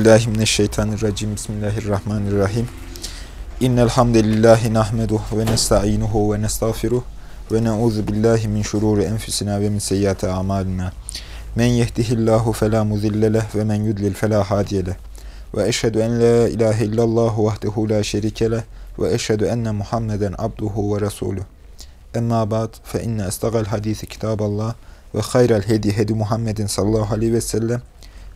billahi mineşşeytanirracim. Bismillahirrahmanirrahim. İnnel hamdelellahi nahmeduhu ve nestainuhu ve nestağfiruh ve na'udzu billahi min şururi enfusina ve min seyyiati amalina. Men yehdihillahu fela mudille ve men yudlil fela hadiye. Ve eşhedü en la ilahe illallah vahdehu la şerike ve eşhedü enne Muhammeden abduhu ve resuluh. Emma ba'd fe inne estagal hadisi kitaballah ve hayral hedi hedi Muhammedin sallallahu aleyhi ve sellem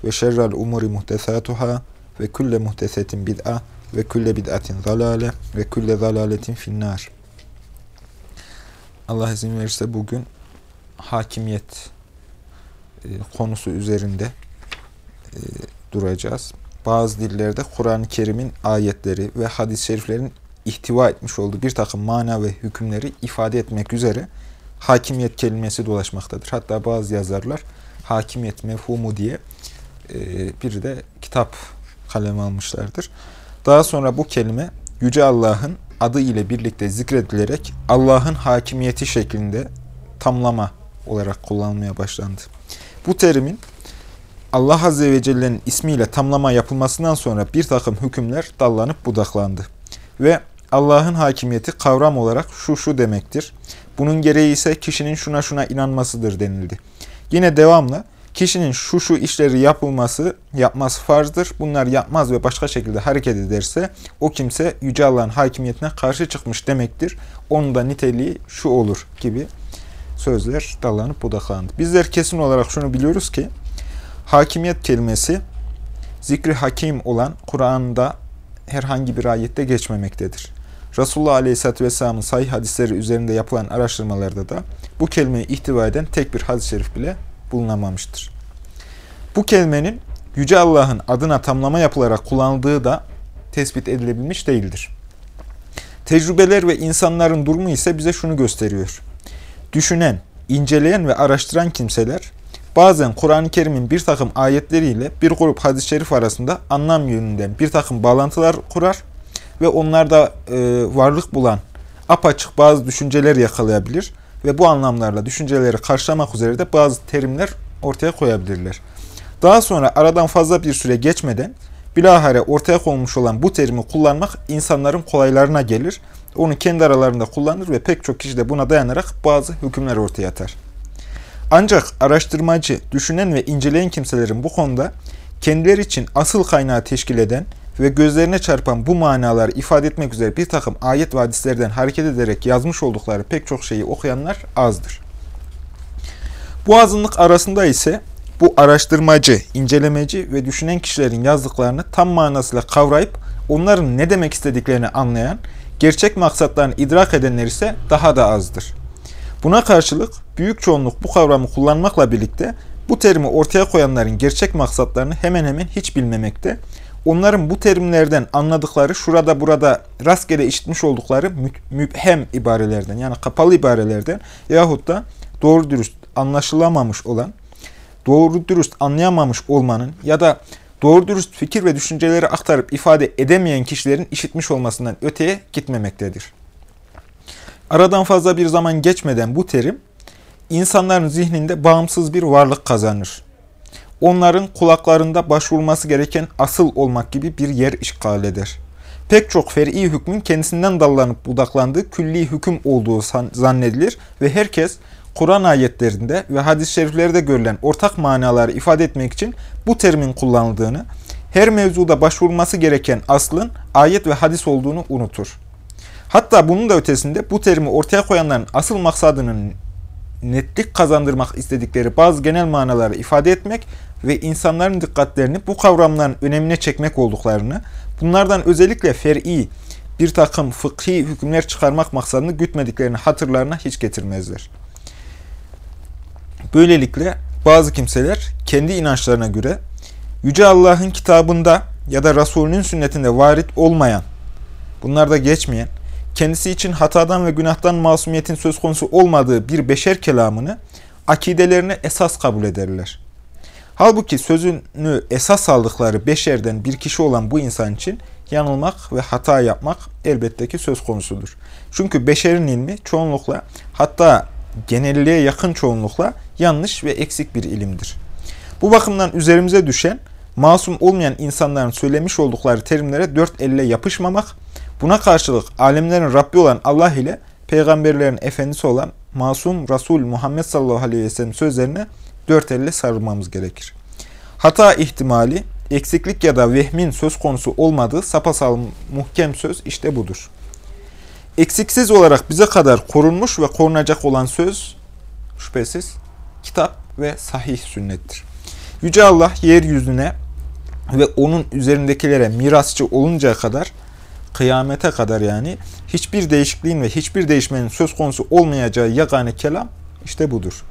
ve şerrel umuri muhtesatuhâ ve külle muhtesetin bid'a ve külle bid'atin zalale ve külle zalaletin finnâr. Allah izin verirse bugün hakimiyet e, konusu üzerinde e, duracağız. Bazı dillerde Kur'an-ı Kerim'in ayetleri ve hadis-i şeriflerin ihtiva etmiş olduğu bir takım mana ve hükümleri ifade etmek üzere hakimiyet kelimesi dolaşmaktadır. Hatta bazı yazarlar hakimiyet mefhumu diye bir de kitap kaleme almışlardır. Daha sonra bu kelime Yüce Allah'ın adı ile birlikte zikredilerek Allah'ın hakimiyeti şeklinde tamlama olarak kullanılmaya başlandı. Bu terimin Allah Azze ve Celle'nin ismiyle tamlama yapılmasından sonra bir takım hükümler dallanıp budaklandı. Ve Allah'ın hakimiyeti kavram olarak şu şu demektir. Bunun gereği ise kişinin şuna şuna inanmasıdır denildi. Yine devamla kişinin şu şu işleri yapılması, yapması farzdır. Bunlar yapmaz ve başka şekilde hareket ederse o kimse Yüce Allah'ın hakimiyetine karşı çıkmış demektir. Onun da niteliği şu olur gibi sözler dallanıp budaklandı. Bizler kesin olarak şunu biliyoruz ki hakimiyet kelimesi zikri hakim olan Kur'an'da herhangi bir ayette geçmemektedir. Resulullah Aleyhisselatü Vesselam'ın sahih hadisleri üzerinde yapılan araştırmalarda da bu kelimeyi ihtiva eden tek bir hadis-i şerif bile bulunamamıştır. Bu kelimenin Yüce Allah'ın adına tamlama yapılarak kullanıldığı da tespit edilebilmiş değildir. Tecrübeler ve insanların durumu ise bize şunu gösteriyor. Düşünen, inceleyen ve araştıran kimseler bazen Kur'an-ı Kerim'in bir takım ayetleriyle bir grup hadis-i şerif arasında anlam yönünden bir takım bağlantılar kurar ve onlarda e, varlık bulan apaçık bazı düşünceler yakalayabilir ve bu anlamlarla düşünceleri karşılamak üzere de bazı terimler ortaya koyabilirler. Daha sonra aradan fazla bir süre geçmeden bilahare ortaya konmuş olan bu terimi kullanmak insanların kolaylarına gelir. Onu kendi aralarında kullanır ve pek çok kişi de buna dayanarak bazı hükümler ortaya atar. Ancak araştırmacı, düşünen ve inceleyen kimselerin bu konuda kendileri için asıl kaynağı teşkil eden ve gözlerine çarpan bu manaları ifade etmek üzere bir takım ayet ve hareket ederek yazmış oldukları pek çok şeyi okuyanlar azdır. Bu azınlık arasında ise bu araştırmacı, incelemeci ve düşünen kişilerin yazdıklarını tam manasıyla kavrayıp onların ne demek istediklerini anlayan, gerçek maksatlarını idrak edenler ise daha da azdır. Buna karşılık büyük çoğunluk bu kavramı kullanmakla birlikte bu terimi ortaya koyanların gerçek maksatlarını hemen hemen hiç bilmemekte onların bu terimlerden anladıkları şurada burada rastgele işitmiş oldukları müphem ibarelerden yani kapalı ibarelerden yahut da doğru dürüst anlaşılamamış olan, doğru dürüst anlayamamış olmanın ya da doğru dürüst fikir ve düşünceleri aktarıp ifade edemeyen kişilerin işitmiş olmasından öteye gitmemektedir. Aradan fazla bir zaman geçmeden bu terim insanların zihninde bağımsız bir varlık kazanır onların kulaklarında başvurması gereken asıl olmak gibi bir yer işgal eder. Pek çok fer'i hükmün kendisinden dallanıp budaklandığı külli hüküm olduğu zannedilir ve herkes Kur'an ayetlerinde ve hadis-i şeriflerde görülen ortak manaları ifade etmek için bu terimin kullanıldığını, her mevzuda başvurması gereken aslın ayet ve hadis olduğunu unutur. Hatta bunun da ötesinde bu terimi ortaya koyanların asıl maksadının netlik kazandırmak istedikleri bazı genel manaları ifade etmek ve insanların dikkatlerini bu kavramların önemine çekmek olduklarını, bunlardan özellikle fer'i bir takım fıkhi hükümler çıkarmak maksadını gütmediklerini hatırlarına hiç getirmezler. Böylelikle bazı kimseler kendi inançlarına göre Yüce Allah'ın kitabında ya da Resulünün sünnetinde varit olmayan, bunlarda geçmeyen, kendisi için hatadan ve günahtan masumiyetin söz konusu olmadığı bir beşer kelamını akidelerine esas kabul ederler. Halbuki sözünü esas aldıkları beşerden bir kişi olan bu insan için yanılmak ve hata yapmak elbette ki söz konusudur. Çünkü beşerin ilmi çoğunlukla hatta genelliğe yakın çoğunlukla yanlış ve eksik bir ilimdir. Bu bakımdan üzerimize düşen masum olmayan insanların söylemiş oldukları terimlere dört elle yapışmamak, buna karşılık alemlerin Rabbi olan Allah ile peygamberlerin efendisi olan masum Resul Muhammed sallallahu aleyhi ve sellem sözlerine dört elle sarılmamız gerekir. Hata ihtimali, eksiklik ya da vehmin söz konusu olmadığı sapasağlam muhkem söz işte budur. Eksiksiz olarak bize kadar korunmuş ve korunacak olan söz şüphesiz kitap ve sahih sünnettir. Yüce Allah yeryüzüne ve onun üzerindekilere mirasçı oluncaya kadar kıyamete kadar yani hiçbir değişikliğin ve hiçbir değişmenin söz konusu olmayacağı yagane kelam işte budur.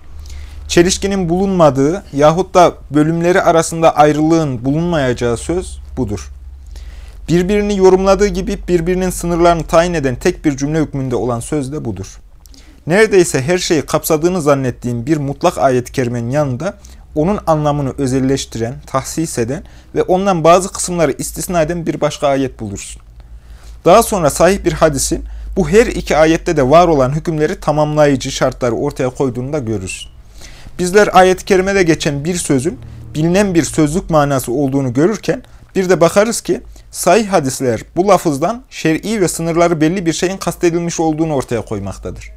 Çelişkinin bulunmadığı yahut da bölümleri arasında ayrılığın bulunmayacağı söz budur. Birbirini yorumladığı gibi birbirinin sınırlarını tayin eden tek bir cümle hükmünde olan söz de budur. Neredeyse her şeyi kapsadığını zannettiğim bir mutlak ayet-i kerimenin yanında onun anlamını özelleştiren, tahsis eden ve ondan bazı kısımları istisna eden bir başka ayet bulursun. Daha sonra sahih bir hadisin bu her iki ayette de var olan hükümleri tamamlayıcı şartları ortaya koyduğunu da görürsün. Bizler ayet-i kerimede geçen bir sözün bilinen bir sözlük manası olduğunu görürken bir de bakarız ki sahih hadisler bu lafızdan şer'i ve sınırları belli bir şeyin kastedilmiş olduğunu ortaya koymaktadır.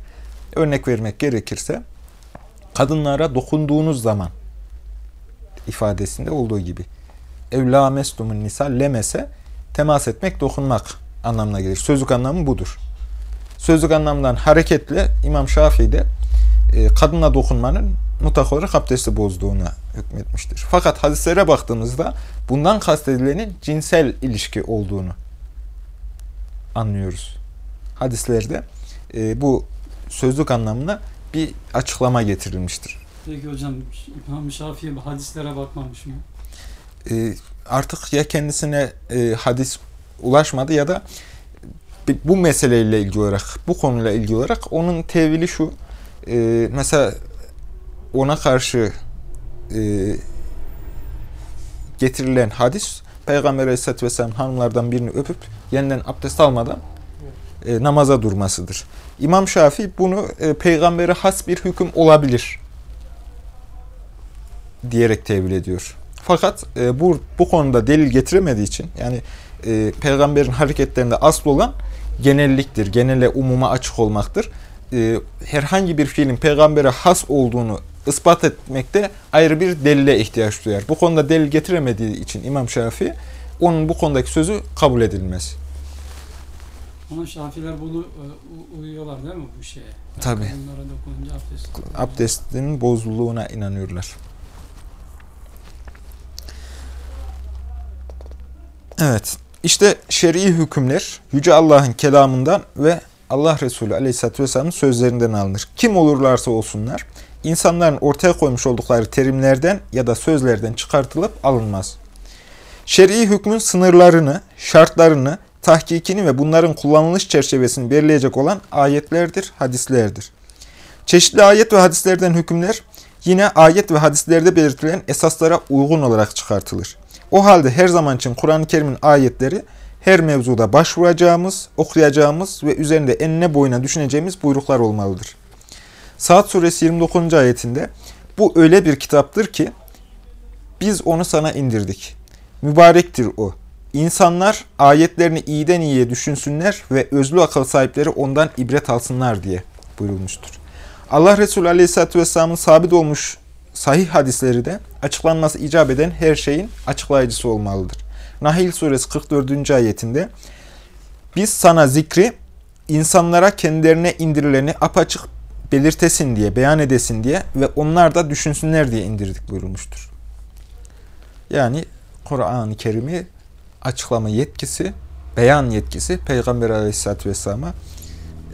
Örnek vermek gerekirse kadınlara dokunduğunuz zaman ifadesinde olduğu gibi evla mestumun nisa lemese temas etmek, dokunmak anlamına gelir. Sözlük anlamı budur. Sözlük anlamdan hareketle İmam Şafii de e, kadına dokunmanın mutlak olarak abdesti bozduğuna hükmetmiştir. Fakat hadislere baktığımızda bundan kastedilenin cinsel ilişki olduğunu anlıyoruz. Hadislerde e, bu sözlük anlamına bir açıklama getirilmiştir. Peki hocam İmam Şafii hadislere bakmamış mı? E, artık ya kendisine e, hadis ulaşmadı ya da bu meseleyle ilgili olarak, bu konuyla ilgili olarak onun tevili şu. E, mesela ona karşı e, getirilen hadis Peygamber Aleyhisselatü Vesselam hanımlardan birini öpüp yeniden abdest almadan e, namaza durmasıdır. İmam Şafii bunu e, peygambere has bir hüküm olabilir diyerek tevil ediyor. Fakat e, bu, bu konuda delil getiremediği için yani e, peygamberin hareketlerinde asıl olan genelliktir. Genele umuma açık olmaktır. E, herhangi bir fiilin peygambere has olduğunu ispat etmekte ayrı bir delile ihtiyaç duyar. Bu konuda delil getiremediği için İmam Şafii onun bu konudaki sözü kabul edilmez. Ama Şafiler bunu e, uyuyorlar değil mi bu şeye? Yani Tabii. abdest. Abdestin bozulduğuna inanıyorlar. Evet. İşte şer'i hükümler Yüce Allah'ın kelamından ve Allah Resulü Aleyhisselatü Vesselam'ın sözlerinden alınır. Kim olurlarsa olsunlar, insanların ortaya koymuş oldukları terimlerden ya da sözlerden çıkartılıp alınmaz. Şer'i hükmün sınırlarını, şartlarını, tahkikini ve bunların kullanılış çerçevesini belirleyecek olan ayetlerdir, hadislerdir. Çeşitli ayet ve hadislerden hükümler yine ayet ve hadislerde belirtilen esaslara uygun olarak çıkartılır. O halde her zaman için Kur'an-ı Kerim'in ayetleri her mevzuda başvuracağımız, okuyacağımız ve üzerinde enine boyuna düşüneceğimiz buyruklar olmalıdır. Saat suresi 29. ayetinde bu öyle bir kitaptır ki biz onu sana indirdik. Mübarektir o. İnsanlar ayetlerini iyiden iyiye düşünsünler ve özlü akıl sahipleri ondan ibret alsınlar diye buyurulmuştur. Allah Resulü Aleyhisselatü Vesselam'ın sabit olmuş sahih hadisleri de açıklanması icap eden her şeyin açıklayıcısı olmalıdır. Nahil suresi 44. ayetinde biz sana zikri insanlara kendilerine indirileni apaçık belirtesin diye, beyan edesin diye ve onlar da düşünsünler diye indirdik buyurulmuştur. Yani Kur'an-ı Kerim'i açıklama yetkisi, beyan yetkisi Peygamber Aleyhisselatü Vesselam'a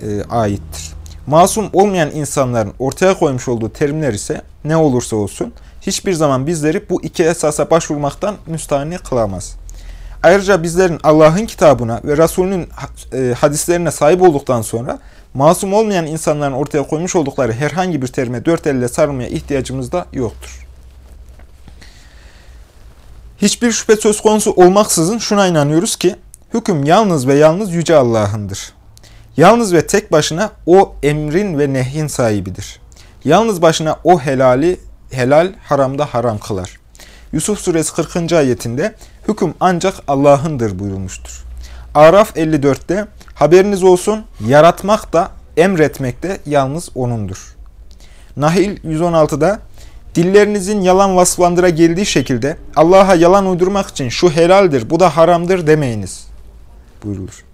e, aittir. Masum olmayan insanların ortaya koymuş olduğu terimler ise ne olursa olsun hiçbir zaman bizleri bu iki esasa başvurmaktan müstahni kılamaz. Ayrıca bizlerin Allah'ın kitabına ve Resulünün e, hadislerine sahip olduktan sonra masum olmayan insanların ortaya koymuş oldukları herhangi bir terime dört elle sarılmaya ihtiyacımız da yoktur. Hiçbir şüphe söz konusu olmaksızın şuna inanıyoruz ki hüküm yalnız ve yalnız Yüce Allah'ındır. Yalnız ve tek başına o emrin ve nehyin sahibidir. Yalnız başına o helali helal, haramda haram kılar. Yusuf suresi 40. ayetinde hüküm ancak Allah'ındır buyurulmuştur. Araf 54'te haberiniz olsun yaratmak da emretmek de yalnız O'nundur. Nahil 116'da dillerinizin yalan vasflandıra geldiği şekilde Allah'a yalan uydurmak için şu helaldir, bu da haramdır demeyiniz buyurulur.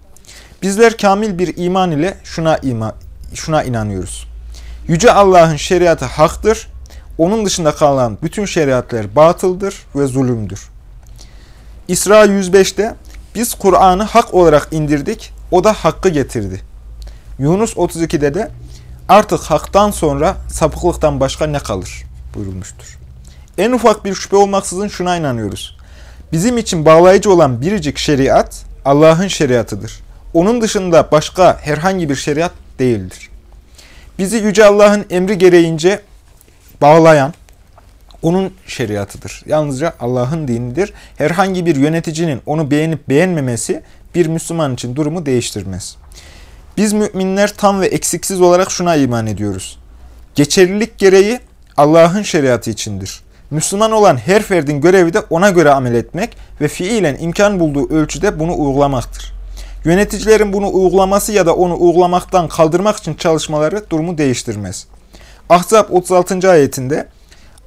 Bizler kamil bir iman ile şuna, ima, şuna inanıyoruz. Yüce Allah'ın şeriatı haktır, onun dışında kalan bütün şeriatlar batıldır ve zulümdür. İsra 105'te biz Kur'an'ı hak olarak indirdik, o da hakkı getirdi. Yunus 32'de de artık haktan sonra sapıklıktan başka ne kalır buyurulmuştur. En ufak bir şüphe olmaksızın şuna inanıyoruz. Bizim için bağlayıcı olan biricik şeriat Allah'ın şeriatıdır. Onun dışında başka herhangi bir şeriat değildir. Bizi Yüce Allah'ın emri gereğince bağlayan, onun şeriatıdır. Yalnızca Allah'ın dinidir. Herhangi bir yöneticinin onu beğenip beğenmemesi bir Müslüman için durumu değiştirmez. Biz müminler tam ve eksiksiz olarak şuna iman ediyoruz. Geçerlilik gereği Allah'ın şeriatı içindir. Müslüman olan her ferdin görevi de ona göre amel etmek ve fiilen imkan bulduğu ölçüde bunu uygulamaktır. Yöneticilerin bunu uygulaması ya da onu uygulamaktan kaldırmak için çalışmaları durumu değiştirmez. Ahzab 36. ayetinde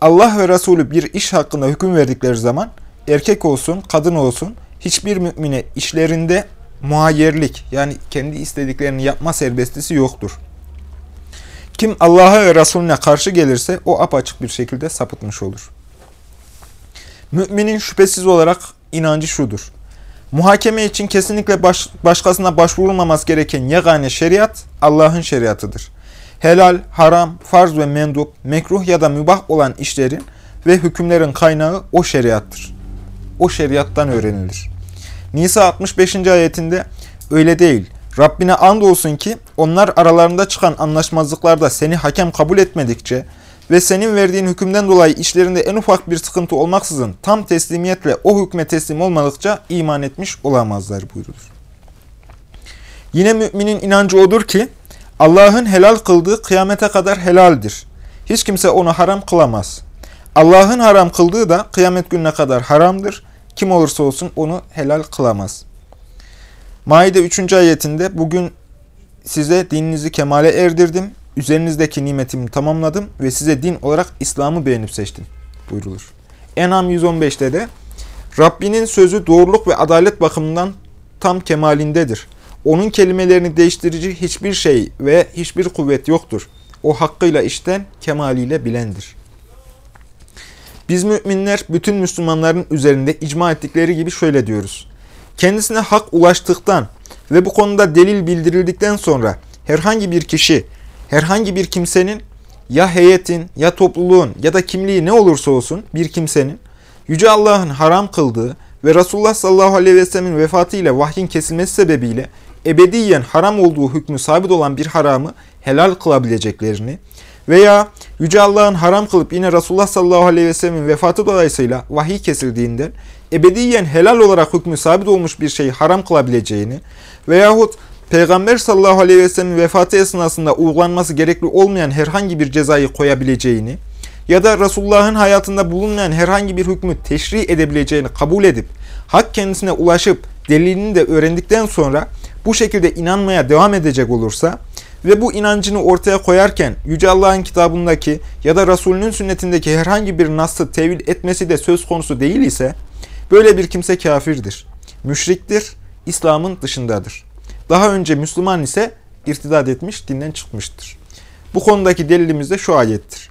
Allah ve Resulü bir iş hakkında hüküm verdikleri zaman erkek olsun, kadın olsun hiçbir mümine işlerinde muhayyerlik yani kendi istediklerini yapma serbestisi yoktur. Kim Allah'a ve Resulüne karşı gelirse o apaçık bir şekilde sapıtmış olur. Müminin şüphesiz olarak inancı şudur. Muhakeme için kesinlikle baş, başkasına başvurulmaması gereken yegane şeriat Allah'ın şeriatıdır. Helal, haram, farz ve mendup, mekruh ya da mübah olan işlerin ve hükümlerin kaynağı o şeriattır. O şeriattan öğrenilir. Nisa 65. ayetinde öyle değil. Rabbine and olsun ki onlar aralarında çıkan anlaşmazlıklarda seni hakem kabul etmedikçe ve senin verdiğin hükümden dolayı işlerinde en ufak bir sıkıntı olmaksızın tam teslimiyetle o hükme teslim olmadıkça iman etmiş olamazlar buyurulur. Yine müminin inancı odur ki Allah'ın helal kıldığı kıyamete kadar helaldir. Hiç kimse onu haram kılamaz. Allah'ın haram kıldığı da kıyamet gününe kadar haramdır. Kim olursa olsun onu helal kılamaz. Maide 3. ayetinde bugün size dininizi kemale erdirdim, üzerinizdeki nimetimi tamamladım ve size din olarak İslam'ı beğenip seçtim buyrulur. Enam 115'te de Rabbinin sözü doğruluk ve adalet bakımından tam kemalindedir. Onun kelimelerini değiştirici hiçbir şey ve hiçbir kuvvet yoktur. O hakkıyla işten, kemaliyle bilendir. Biz müminler bütün Müslümanların üzerinde icma ettikleri gibi şöyle diyoruz. Kendisine hak ulaştıktan ve bu konuda delil bildirildikten sonra herhangi bir kişi, herhangi bir kimsenin ya heyetin, ya topluluğun ya da kimliği ne olursa olsun bir kimsenin Yüce Allah'ın haram kıldığı ve Resulullah sallallahu aleyhi ve sellemin vefatı ile vahyin kesilmesi sebebiyle ebediyen haram olduğu hükmü sabit olan bir haramı helal kılabileceklerini veya Yüce Allah'ın haram kılıp yine Resulullah sallallahu aleyhi ve sellemin vefatı dolayısıyla vahiy kesildiğinden ebediyen helal olarak hükmü sabit olmuş bir şeyi haram kılabileceğini veyahut Peygamber sallallahu aleyhi ve sellemin vefatı esnasında uygulanması gerekli olmayan herhangi bir cezayı koyabileceğini ya da Resulullah'ın hayatında bulunmayan herhangi bir hükmü teşri edebileceğini kabul edip hak kendisine ulaşıp delilini de öğrendikten sonra bu şekilde inanmaya devam edecek olursa ve bu inancını ortaya koyarken Yüce Allah'ın kitabındaki ya da Resulünün sünnetindeki herhangi bir nasıl tevil etmesi de söz konusu değil ise böyle bir kimse kafirdir, müşriktir, İslam'ın dışındadır. Daha önce Müslüman ise irtidat etmiş, dinden çıkmıştır. Bu konudaki delilimiz de şu ayettir.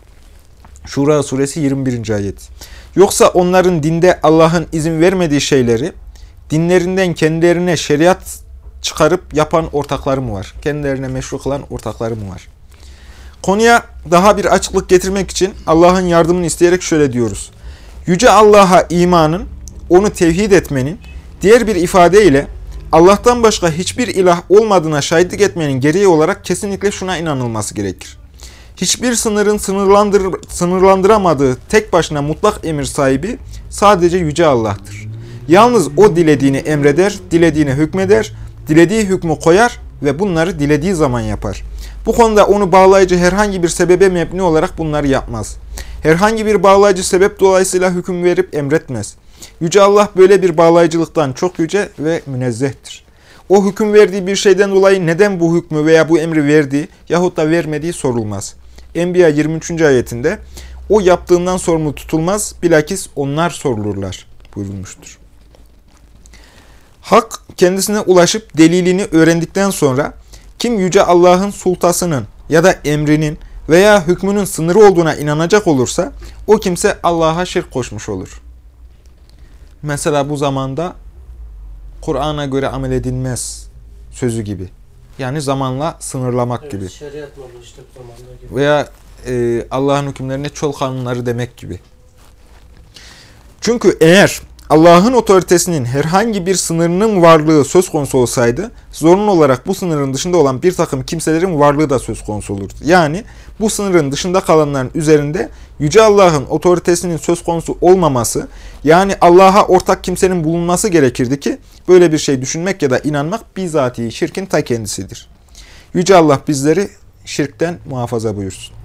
Şura suresi 21. ayet. Yoksa onların dinde Allah'ın izin vermediği şeyleri dinlerinden kendilerine şeriat çıkarıp yapan ortakları mı var? Kendilerine meşru kılan ortakları mı var? Konuya daha bir açıklık getirmek için Allah'ın yardımını isteyerek şöyle diyoruz. Yüce Allah'a imanın, onu tevhid etmenin, diğer bir ifadeyle Allah'tan başka hiçbir ilah olmadığına şahitlik etmenin gereği olarak kesinlikle şuna inanılması gerekir. Hiçbir sınırın sınırlandır, sınırlandıramadığı tek başına mutlak emir sahibi sadece Yüce Allah'tır. Yalnız O dilediğini emreder, dilediğini hükmeder, dilediği hükmü koyar ve bunları dilediği zaman yapar. Bu konuda onu bağlayıcı herhangi bir sebebe mebni olarak bunları yapmaz. Herhangi bir bağlayıcı sebep dolayısıyla hüküm verip emretmez. Yüce Allah böyle bir bağlayıcılıktan çok yüce ve münezzehtir. O hüküm verdiği bir şeyden dolayı neden bu hükmü veya bu emri verdiği yahut da vermediği sorulmaz. Enbiya 23. ayetinde o yaptığından sorumlu tutulmaz, bilakis onlar sorulurlar buyurulmuştur. Hak kendisine ulaşıp delilini öğrendikten sonra kim Yüce Allah'ın sultasının ya da emrinin veya hükmünün sınırı olduğuna inanacak olursa o kimse Allah'a şirk koşmuş olur. Mesela bu zamanda Kur'an'a göre amel edilmez sözü gibi. Yani zamanla sınırlamak Evet, gibi. şeriat işte gibi. Veya e, Allah'ın hükümlerine çol kanunları demek gibi. Çünkü eğer Allah'ın otoritesinin herhangi bir sınırının varlığı söz konusu olsaydı, zorunlu olarak bu sınırın dışında olan bir takım kimselerin varlığı da söz konusu olurdu. Yani bu sınırın dışında kalanların üzerinde Yüce Allah'ın otoritesinin söz konusu olmaması, yani Allah'a ortak kimsenin bulunması gerekirdi ki, böyle bir şey düşünmek ya da inanmak bizatihi şirkin ta kendisidir. Yüce Allah bizleri şirkten muhafaza buyursun.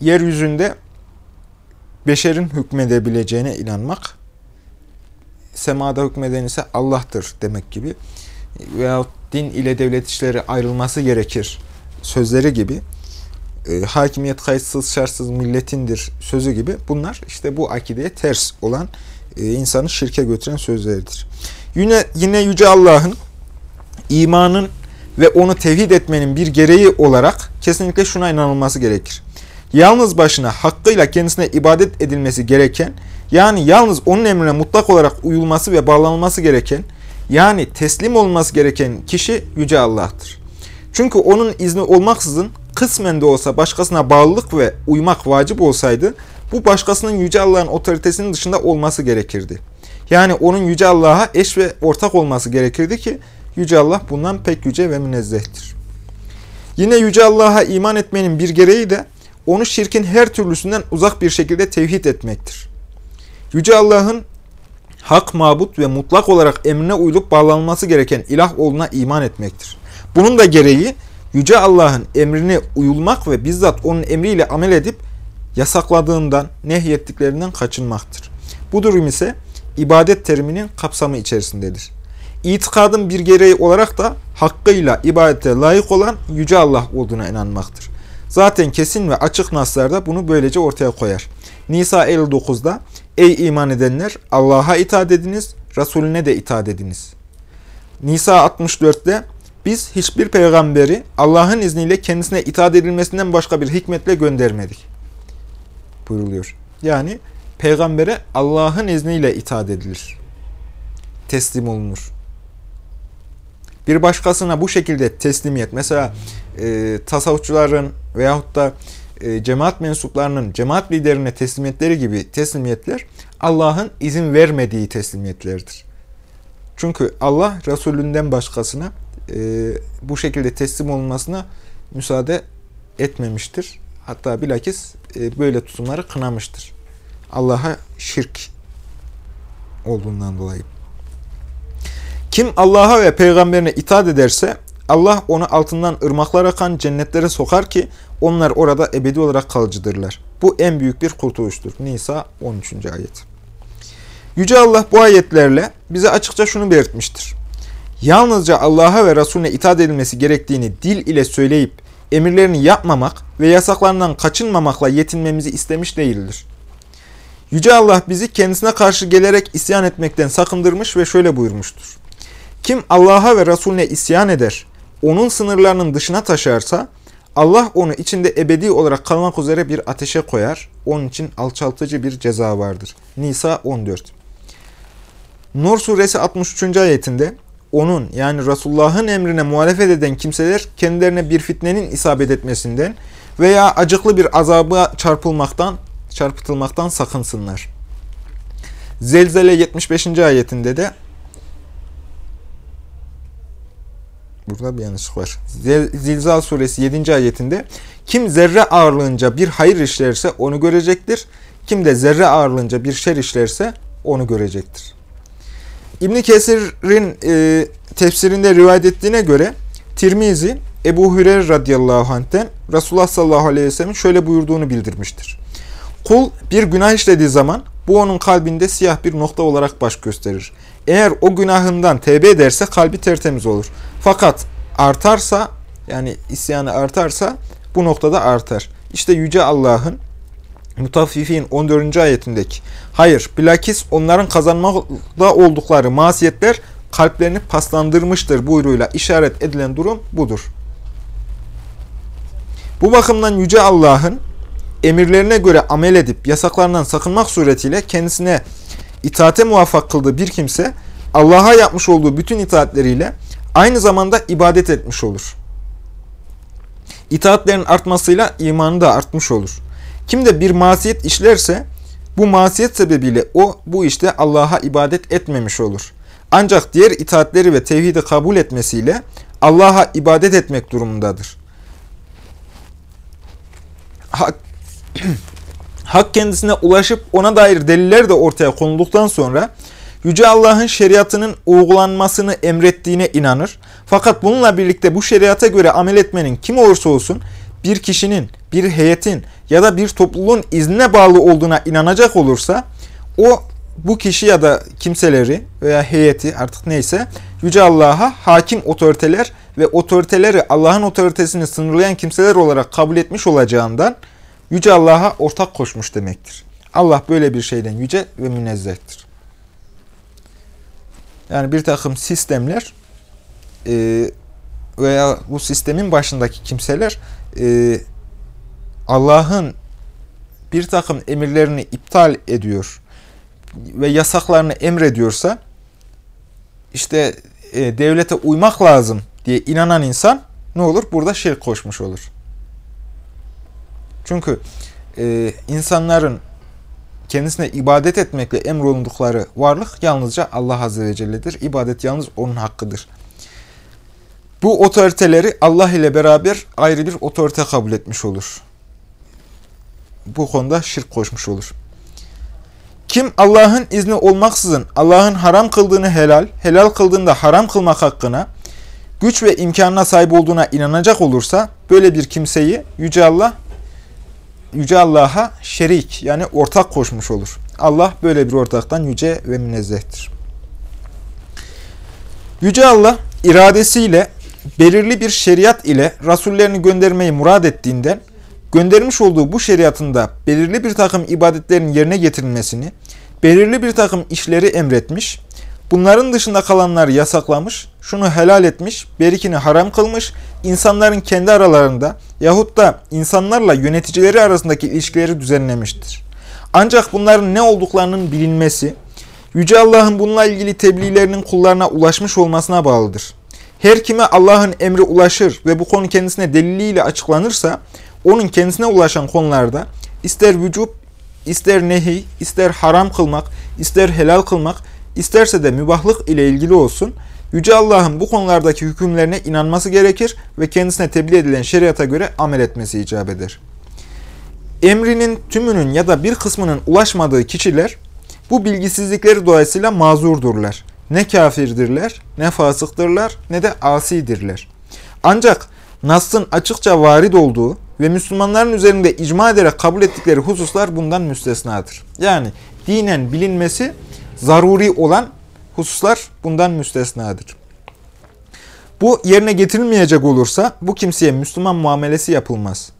Yeryüzünde beşerin hükmedebileceğine inanmak, semada hükmeden ise Allah'tır demek gibi veyahut din ile devlet işleri ayrılması gerekir sözleri gibi e, hakimiyet kayıtsız şartsız milletindir sözü gibi bunlar işte bu akideye ters olan e, insanı şirke götüren sözleridir. Yine, yine Yüce Allah'ın imanın ve onu tevhid etmenin bir gereği olarak kesinlikle şuna inanılması gerekir. Yalnız başına hakkıyla kendisine ibadet edilmesi gereken, yani yalnız onun emrine mutlak olarak uyulması ve bağlanılması gereken, yani teslim olması gereken kişi Yüce Allah'tır. Çünkü onun izni olmaksızın kısmen de olsa başkasına bağlılık ve uymak vacip olsaydı, bu başkasının Yüce Allah'ın otoritesinin dışında olması gerekirdi. Yani onun Yüce Allah'a eş ve ortak olması gerekirdi ki, Yüce Allah bundan pek yüce ve münezzehtir. Yine Yüce Allah'a iman etmenin bir gereği de onu şirkin her türlüsünden uzak bir şekilde tevhid etmektir. Yüce Allah'ın hak, mabut ve mutlak olarak emrine uyulup bağlanması gereken ilah olduğuna iman etmektir. Bunun da gereği Yüce Allah'ın emrine uyulmak ve bizzat onun emriyle amel edip yasakladığından, nehyettiklerinden kaçınmaktır. Bu durum ise ibadet teriminin kapsamı içerisindedir. İtikadın bir gereği olarak da hakkıyla ibadete layık olan Yüce Allah olduğuna inanmaktır. Zaten kesin ve açık naslarda bunu böylece ortaya koyar. Nisa 59'da Ey iman edenler Allah'a itaat ediniz, Resulüne de itaat ediniz. Nisa 64'te biz hiçbir peygamberi Allah'ın izniyle kendisine itaat edilmesinden başka bir hikmetle göndermedik. Buyuruluyor. Yani peygambere Allah'ın izniyle itaat edilir. Teslim olunur. Bir başkasına bu şekilde teslimiyet, mesela e, tasavvufçuların veyahut da e, cemaat mensuplarının cemaat liderine teslimiyetleri gibi teslimiyetler Allah'ın izin vermediği teslimiyetlerdir. Çünkü Allah Resulünden başkasına e, bu şekilde teslim olunmasına müsaade etmemiştir. Hatta bilakis e, böyle tutumları kınamıştır. Allah'a şirk olduğundan dolayı. Kim Allah'a ve peygamberine itaat ederse Allah onu altından ırmaklar akan cennetlere sokar ki onlar orada ebedi olarak kalıcıdırlar. Bu en büyük bir kurtuluştur. Nisa 13. ayet. Yüce Allah bu ayetlerle bize açıkça şunu belirtmiştir. Yalnızca Allah'a ve Resulüne itaat edilmesi gerektiğini dil ile söyleyip emirlerini yapmamak ve yasaklarından kaçınmamakla yetinmemizi istemiş değildir. Yüce Allah bizi kendisine karşı gelerek isyan etmekten sakındırmış ve şöyle buyurmuştur. Kim Allah'a ve Resulüne isyan eder, onun sınırlarının dışına taşarsa, Allah onu içinde ebedi olarak kalmak üzere bir ateşe koyar. Onun için alçaltıcı bir ceza vardır. Nisa 14 Nur suresi 63. ayetinde onun yani Resulullah'ın emrine muhalefet eden kimseler kendilerine bir fitnenin isabet etmesinden veya acıklı bir azaba çarpılmaktan, çarpıtılmaktan sakınsınlar. Zelzele 75. ayetinde de Burada bir yanlışlık var. Zilzal suresi 7. ayetinde kim zerre ağırlığınca bir hayır işlerse onu görecektir. Kim de zerre ağırlığınca bir şer işlerse onu görecektir. İbn Kesir'in e, tefsirinde rivayet ettiğine göre Tirmizi, Ebu Hüreyre radıyallahu anh'ten Resulullah sallallahu aleyhi ve sellem'in şöyle buyurduğunu bildirmiştir. Kul bir günah işlediği zaman bu onun kalbinde siyah bir nokta olarak baş gösterir. Eğer o günahından tevbe ederse kalbi tertemiz olur. Fakat artarsa yani isyanı artarsa bu noktada artar. İşte Yüce Allah'ın Mutaffifin 14. ayetindeki hayır bilakis onların kazanmakta oldukları masiyetler kalplerini paslandırmıştır buyruğuyla işaret edilen durum budur. Bu bakımdan Yüce Allah'ın emirlerine göre amel edip yasaklarından sakınmak suretiyle kendisine itaate muvaffak kıldığı bir kimse Allah'a yapmış olduğu bütün itaatleriyle aynı zamanda ibadet etmiş olur. İtaatlerin artmasıyla imanı da artmış olur. Kim de bir masiyet işlerse bu masiyet sebebiyle o bu işte Allah'a ibadet etmemiş olur. Ancak diğer itaatleri ve tevhidi kabul etmesiyle Allah'a ibadet etmek durumundadır. Hak, hak kendisine ulaşıp ona dair deliller de ortaya konulduktan sonra Yüce Allah'ın şeriatının uygulanmasını emrettiğine inanır. Fakat bununla birlikte bu şeriata göre amel etmenin kim olursa olsun bir kişinin, bir heyetin ya da bir topluluğun iznine bağlı olduğuna inanacak olursa o bu kişi ya da kimseleri veya heyeti artık neyse Yüce Allah'a hakim otoriteler ve otoriteleri Allah'ın otoritesini sınırlayan kimseler olarak kabul etmiş olacağından Yüce Allah'a ortak koşmuş demektir. Allah böyle bir şeyden yüce ve münezzehtir. Yani bir takım sistemler e, veya bu sistemin başındaki kimseler e, Allah'ın bir takım emirlerini iptal ediyor ve yasaklarını emrediyorsa işte e, devlete uymak lazım diye inanan insan ne olur? Burada şirk koşmuş olur. Çünkü e, insanların kendisine ibadet etmekle emrolundukları varlık yalnızca Allah Azze ve Celle'dir. İbadet yalnız O'nun hakkıdır. Bu otoriteleri Allah ile beraber ayrı bir otorite kabul etmiş olur. Bu konuda şirk koşmuş olur. Kim Allah'ın izni olmaksızın Allah'ın haram kıldığını helal, helal kıldığını da haram kılmak hakkına, güç ve imkanına sahip olduğuna inanacak olursa böyle bir kimseyi Yüce Allah Yüce Allah'a şerik yani ortak koşmuş olur. Allah böyle bir ortaktan yüce ve münezzehtir. Yüce Allah iradesiyle belirli bir şeriat ile rasullerini göndermeyi murad ettiğinden göndermiş olduğu bu şeriatında belirli bir takım ibadetlerin yerine getirilmesini, belirli bir takım işleri emretmiş, bunların dışında kalanları yasaklamış, şunu helal etmiş, berikini haram kılmış, insanların kendi aralarında yahut da insanlarla yöneticileri arasındaki ilişkileri düzenlemiştir. Ancak bunların ne olduklarının bilinmesi, Yüce Allah'ın bununla ilgili tebliğlerinin kullarına ulaşmış olmasına bağlıdır. Her kime Allah'ın emri ulaşır ve bu konu kendisine deliliyle açıklanırsa, onun kendisine ulaşan konularda ister vücub, ister nehi, ister haram kılmak, ister helal kılmak, isterse de mübahlık ile ilgili olsun, Yüce Allah'ın bu konulardaki hükümlerine inanması gerekir ve kendisine tebliğ edilen şeriata göre amel etmesi icap eder. Emrinin tümünün ya da bir kısmının ulaşmadığı kişiler bu bilgisizlikleri dolayısıyla mazurdurlar. Ne kafirdirler, ne fasıktırlar, ne de asidirler. Ancak Nas'ın açıkça varid olduğu ve Müslümanların üzerinde icma ederek kabul ettikleri hususlar bundan müstesnadır. Yani dinen bilinmesi zaruri olan hususlar bundan müstesnadır. Bu yerine getirilmeyecek olursa bu kimseye Müslüman muamelesi yapılmaz.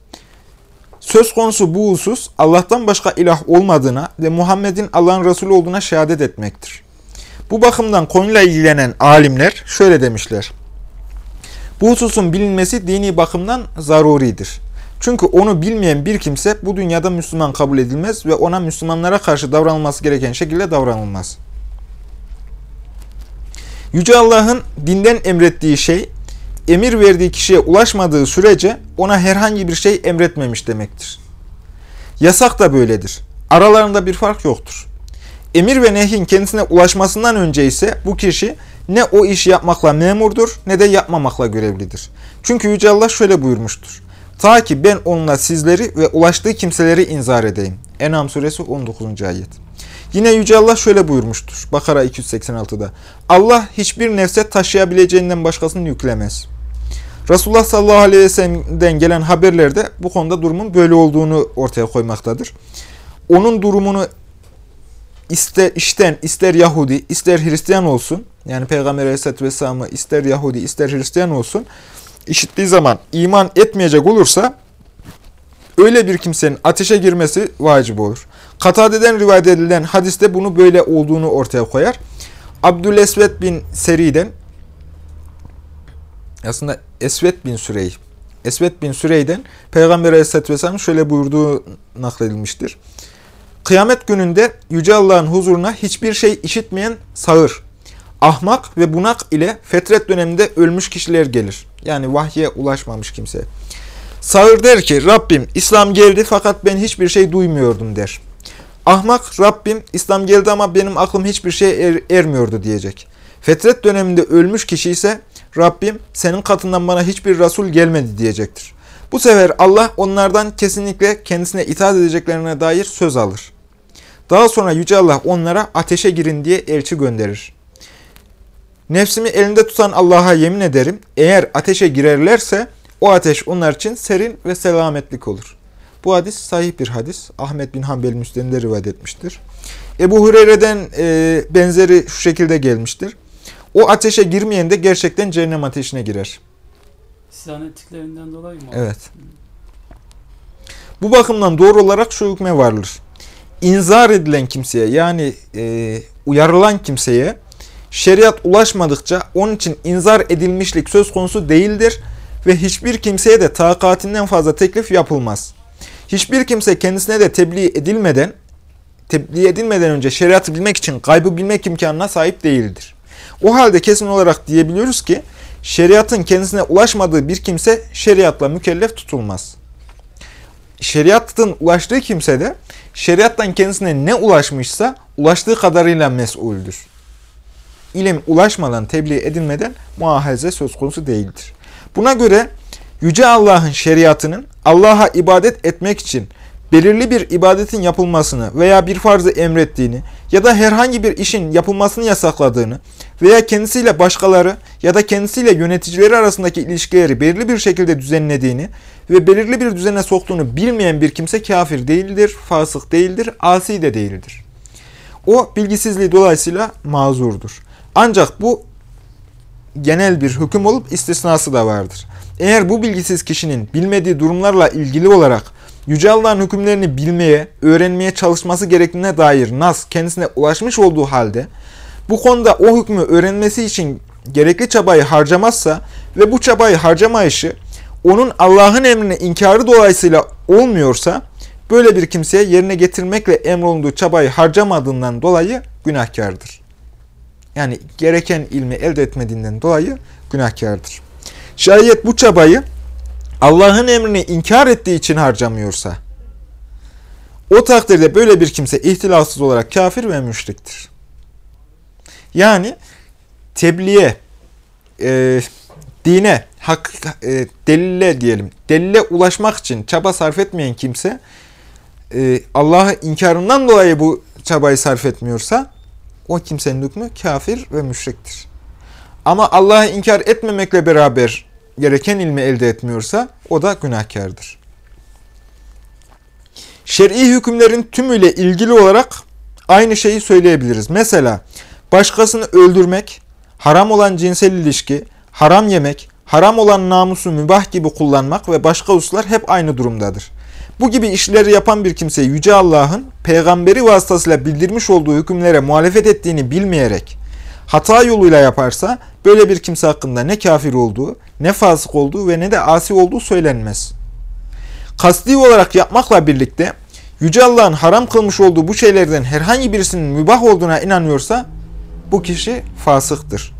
Söz konusu bu husus Allah'tan başka ilah olmadığına ve Muhammed'in Allah'ın Resulü olduğuna şehadet etmektir. Bu bakımdan konuyla ilgilenen alimler şöyle demişler. Bu hususun bilinmesi dini bakımdan zaruridir. Çünkü onu bilmeyen bir kimse bu dünyada Müslüman kabul edilmez ve ona Müslümanlara karşı davranılması gereken şekilde davranılmaz. Yüce Allah'ın dinden emrettiği şey, emir verdiği kişiye ulaşmadığı sürece ona herhangi bir şey emretmemiş demektir. Yasak da böyledir. Aralarında bir fark yoktur. Emir ve nehyin kendisine ulaşmasından önce ise bu kişi ne o işi yapmakla memurdur ne de yapmamakla görevlidir. Çünkü Yüce Allah şöyle buyurmuştur. Ta ki ben onunla sizleri ve ulaştığı kimseleri inzar edeyim. Enam suresi 19. ayet. Yine Yüce Allah şöyle buyurmuştur. Bakara 286'da. Allah hiçbir nefse taşıyabileceğinden başkasını yüklemez. Resulullah sallallahu aleyhi ve sellem'den gelen haberlerde bu konuda durumun böyle olduğunu ortaya koymaktadır. Onun durumunu ister işten ister Yahudi ister Hristiyan olsun yani Peygamber aleyhisselatü vesselam'ı ister Yahudi ister Hristiyan olsun işittiği zaman iman etmeyecek olursa öyle bir kimsenin ateşe girmesi vacip olur. Katadeden rivayet edilen hadiste bunu böyle olduğunu ortaya koyar. Abdülesvet bin Seri'den aslında Esvet bin Sürey Esvet bin Sürey'den Peygamber Aleyhisselatü Vesselam şöyle buyurduğu nakledilmiştir. Kıyamet gününde Yüce Allah'ın huzuruna hiçbir şey işitmeyen sağır, ahmak ve bunak ile fetret döneminde ölmüş kişiler gelir. Yani vahye ulaşmamış kimse. Sağır der ki Rabbim İslam geldi fakat ben hiçbir şey duymuyordum der. Ahmak Rabbim İslam geldi ama benim aklım hiçbir şey er, ermiyordu diyecek. Fetret döneminde ölmüş kişi ise Rabbim senin katından bana hiçbir Resul gelmedi diyecektir. Bu sefer Allah onlardan kesinlikle kendisine itaat edeceklerine dair söz alır. Daha sonra Yüce Allah onlara ateşe girin diye elçi gönderir. Nefsimi elinde tutan Allah'a yemin ederim, eğer ateşe girerlerse o ateş onlar için serin ve selametlik olur. Bu hadis sahih bir hadis. Ahmet bin Hanbel Müslim'de rivayet etmiştir. Ebu Hureyre'den e, benzeri şu şekilde gelmiştir. O ateşe girmeyen de gerçekten cehennem ateşine girer. İsyan ettiklerinden dolayı mı? Evet. Bu bakımdan doğru olarak şu hükme varılır. İnzar edilen kimseye yani e, uyarılan kimseye şeriat ulaşmadıkça onun için inzar edilmişlik söz konusu değildir ve hiçbir kimseye de takatinden fazla teklif yapılmaz. Hiçbir kimse kendisine de tebliğ edilmeden, tebliğ edilmeden önce şeriatı bilmek için kaybı bilmek imkanına sahip değildir. O halde kesin olarak diyebiliyoruz ki şeriatın kendisine ulaşmadığı bir kimse şeriatla mükellef tutulmaz. Şeriatın ulaştığı kimse de şeriattan kendisine ne ulaşmışsa ulaştığı kadarıyla mesuldür. İlim ulaşmadan, tebliğ edilmeden muahaze söz konusu değildir. Buna göre Yüce Allah'ın şeriatının Allah'a ibadet etmek için belirli bir ibadetin yapılmasını veya bir farzı emrettiğini ya da herhangi bir işin yapılmasını yasakladığını veya kendisiyle başkaları ya da kendisiyle yöneticileri arasındaki ilişkileri belirli bir şekilde düzenlediğini ve belirli bir düzene soktuğunu bilmeyen bir kimse kafir değildir, fasık değildir, asi de değildir. O bilgisizliği dolayısıyla mazurdur. Ancak bu genel bir hüküm olup istisnası da vardır. Eğer bu bilgisiz kişinin bilmediği durumlarla ilgili olarak Yüce Allah'ın hükümlerini bilmeye, öğrenmeye çalışması gerektiğine dair nas kendisine ulaşmış olduğu halde bu konuda o hükmü öğrenmesi için gerekli çabayı harcamazsa ve bu çabayı harcamayışı onun Allah'ın emrine inkarı dolayısıyla olmuyorsa böyle bir kimseye yerine getirmekle emrolunduğu çabayı harcamadığından dolayı günahkardır. Yani gereken ilmi elde etmediğinden dolayı günahkardır. Şayet bu çabayı Allah'ın emrini inkar ettiği için harcamıyorsa, o takdirde böyle bir kimse ihtilafsız olarak kafir ve müşriktir. Yani tebliğe, e, dine, hak, e, delile diyelim, delile ulaşmak için çaba sarf etmeyen kimse, e, Allah'ı inkarından dolayı bu çabayı sarf etmiyorsa, o kimsenin hükmü kafir ve müşriktir. Ama Allah'ı inkar etmemekle beraber gereken ilmi elde etmiyorsa o da günahkardır. Şer'i hükümlerin tümüyle ilgili olarak aynı şeyi söyleyebiliriz. Mesela başkasını öldürmek, haram olan cinsel ilişki, haram yemek, haram olan namusu mübah gibi kullanmak ve başka hususlar hep aynı durumdadır. Bu gibi işleri yapan bir kimse Yüce Allah'ın peygamberi vasıtasıyla bildirmiş olduğu hükümlere muhalefet ettiğini bilmeyerek hata yoluyla yaparsa böyle bir kimse hakkında ne kafir olduğu, ne fasık olduğu ve ne de asi olduğu söylenmez. Kasti olarak yapmakla birlikte Yüce Allah'ın haram kılmış olduğu bu şeylerden herhangi birisinin mübah olduğuna inanıyorsa bu kişi fasıktır.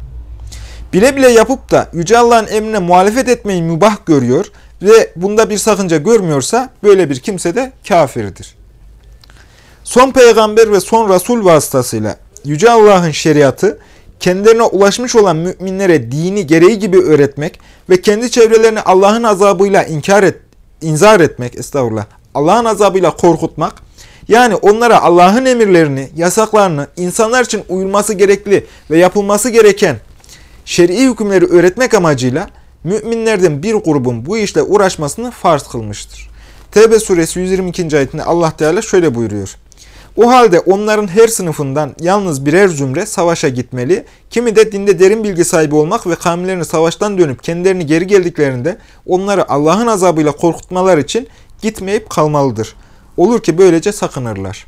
Bile bile yapıp da Yüce Allah'ın emrine muhalefet etmeyi mübah görüyor ve bunda bir sakınca görmüyorsa böyle bir kimse de kafirdir. Son peygamber ve son Resul vasıtasıyla Yüce Allah'ın şeriatı kendilerine ulaşmış olan müminlere dini gereği gibi öğretmek ve kendi çevrelerini Allah'ın azabıyla inkar et, inzar etmek, estağfurullah, Allah'ın azabıyla korkutmak, yani onlara Allah'ın emirlerini, yasaklarını, insanlar için uyulması gerekli ve yapılması gereken şer'i hükümleri öğretmek amacıyla müminlerden bir grubun bu işle uğraşmasını farz kılmıştır. Tevbe suresi 122. ayetinde Allah Teala şöyle buyuruyor. O halde onların her sınıfından yalnız birer zümre savaşa gitmeli, kimi de dinde derin bilgi sahibi olmak ve kavimlerini savaştan dönüp kendilerini geri geldiklerinde onları Allah'ın azabıyla korkutmalar için gitmeyip kalmalıdır. Olur ki böylece sakınırlar.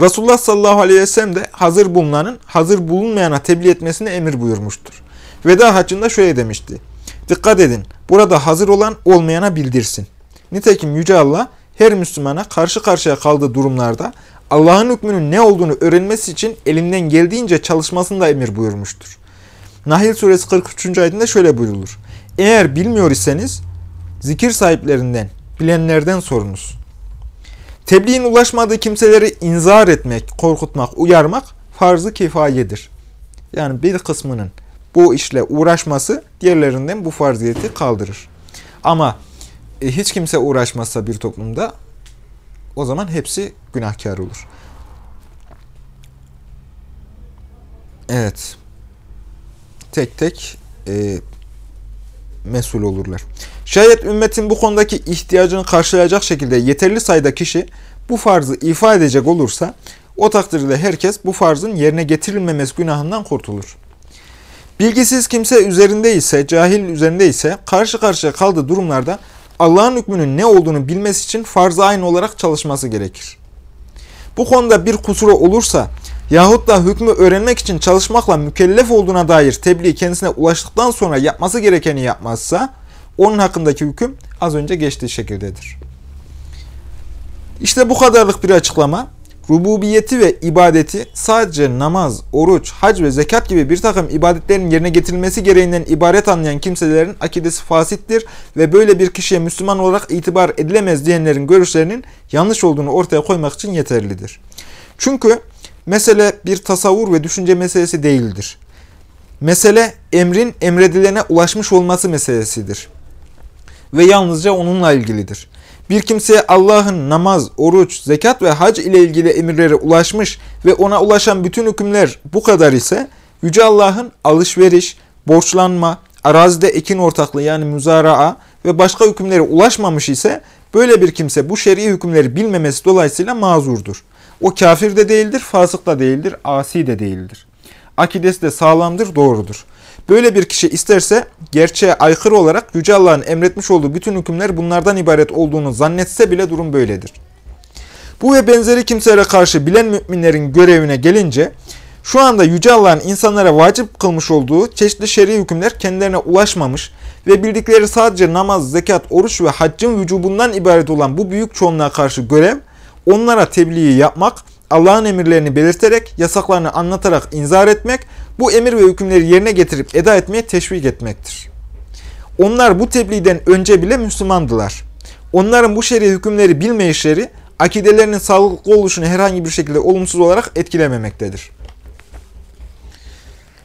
Resulullah sallallahu aleyhi ve sellem de hazır bulunanın hazır bulunmayana tebliğ etmesini emir buyurmuştur. Veda haccında şöyle demişti. Dikkat edin, burada hazır olan olmayana bildirsin. Nitekim Yüce Allah her Müslümana karşı karşıya kaldığı durumlarda Allah'ın hükmünün ne olduğunu öğrenmesi için elinden geldiğince çalışmasını da emir buyurmuştur. Nahil suresi 43. ayetinde şöyle buyrulur. Eğer bilmiyor iseniz zikir sahiplerinden, bilenlerden sorunuz. Tebliğin ulaşmadığı kimseleri inzar etmek, korkutmak, uyarmak farz-ı kifayedir. Yani bir kısmının bu işle uğraşması diğerlerinden bu farziyeti kaldırır. Ama hiç kimse uğraşmazsa bir toplumda o zaman hepsi günahkar olur. Evet. Tek tek e, mesul olurlar. Şayet ümmetin bu konudaki ihtiyacını karşılayacak şekilde yeterli sayıda kişi bu farzı ifa edecek olursa o takdirde herkes bu farzın yerine getirilmemesi günahından kurtulur. Bilgisiz kimse üzerinde ise, cahil üzerinde ise karşı karşıya kaldığı durumlarda Allah'ın hükmünün ne olduğunu bilmesi için farz-ı aynı olarak çalışması gerekir. Bu konuda bir kusuru olursa yahut da hükmü öğrenmek için çalışmakla mükellef olduğuna dair tebliğ kendisine ulaştıktan sonra yapması gerekeni yapmazsa onun hakkındaki hüküm az önce geçtiği şekildedir. İşte bu kadarlık bir açıklama rububiyeti ve ibadeti sadece namaz, oruç, hac ve zekat gibi bir takım ibadetlerin yerine getirilmesi gereğinden ibaret anlayan kimselerin akidesi fasittir ve böyle bir kişiye Müslüman olarak itibar edilemez diyenlerin görüşlerinin yanlış olduğunu ortaya koymak için yeterlidir. Çünkü mesele bir tasavvur ve düşünce meselesi değildir. Mesele emrin emredilene ulaşmış olması meselesidir. Ve yalnızca onunla ilgilidir. Bir kimseye Allah'ın namaz, oruç, zekat ve hac ile ilgili emirlere ulaşmış ve ona ulaşan bütün hükümler bu kadar ise Yüce Allah'ın alışveriş, borçlanma, arazide ekin ortaklığı yani müzaraa ve başka hükümlere ulaşmamış ise böyle bir kimse bu şer'i hükümleri bilmemesi dolayısıyla mazurdur. O kafir de değildir, fasık da değildir, asi de değildir. Akidesi de sağlamdır, doğrudur. Böyle bir kişi isterse gerçeğe aykırı olarak Yüce Allah'ın emretmiş olduğu bütün hükümler bunlardan ibaret olduğunu zannetse bile durum böyledir. Bu ve benzeri kimselere karşı bilen müminlerin görevine gelince şu anda Yüce Allah'ın insanlara vacip kılmış olduğu çeşitli şer'i hükümler kendilerine ulaşmamış ve bildikleri sadece namaz, zekat, oruç ve haccın vücubundan ibaret olan bu büyük çoğunluğa karşı görev, onlara tebliği yapmak, Allah'ın emirlerini belirterek, yasaklarını anlatarak inzar etmek, bu emir ve hükümleri yerine getirip eda etmeye teşvik etmektir. Onlar bu tebliğden önce bile Müslümandılar. Onların bu şer'i hükümleri bilmeyişleri, akidelerinin sağlıklı oluşunu herhangi bir şekilde olumsuz olarak etkilememektedir.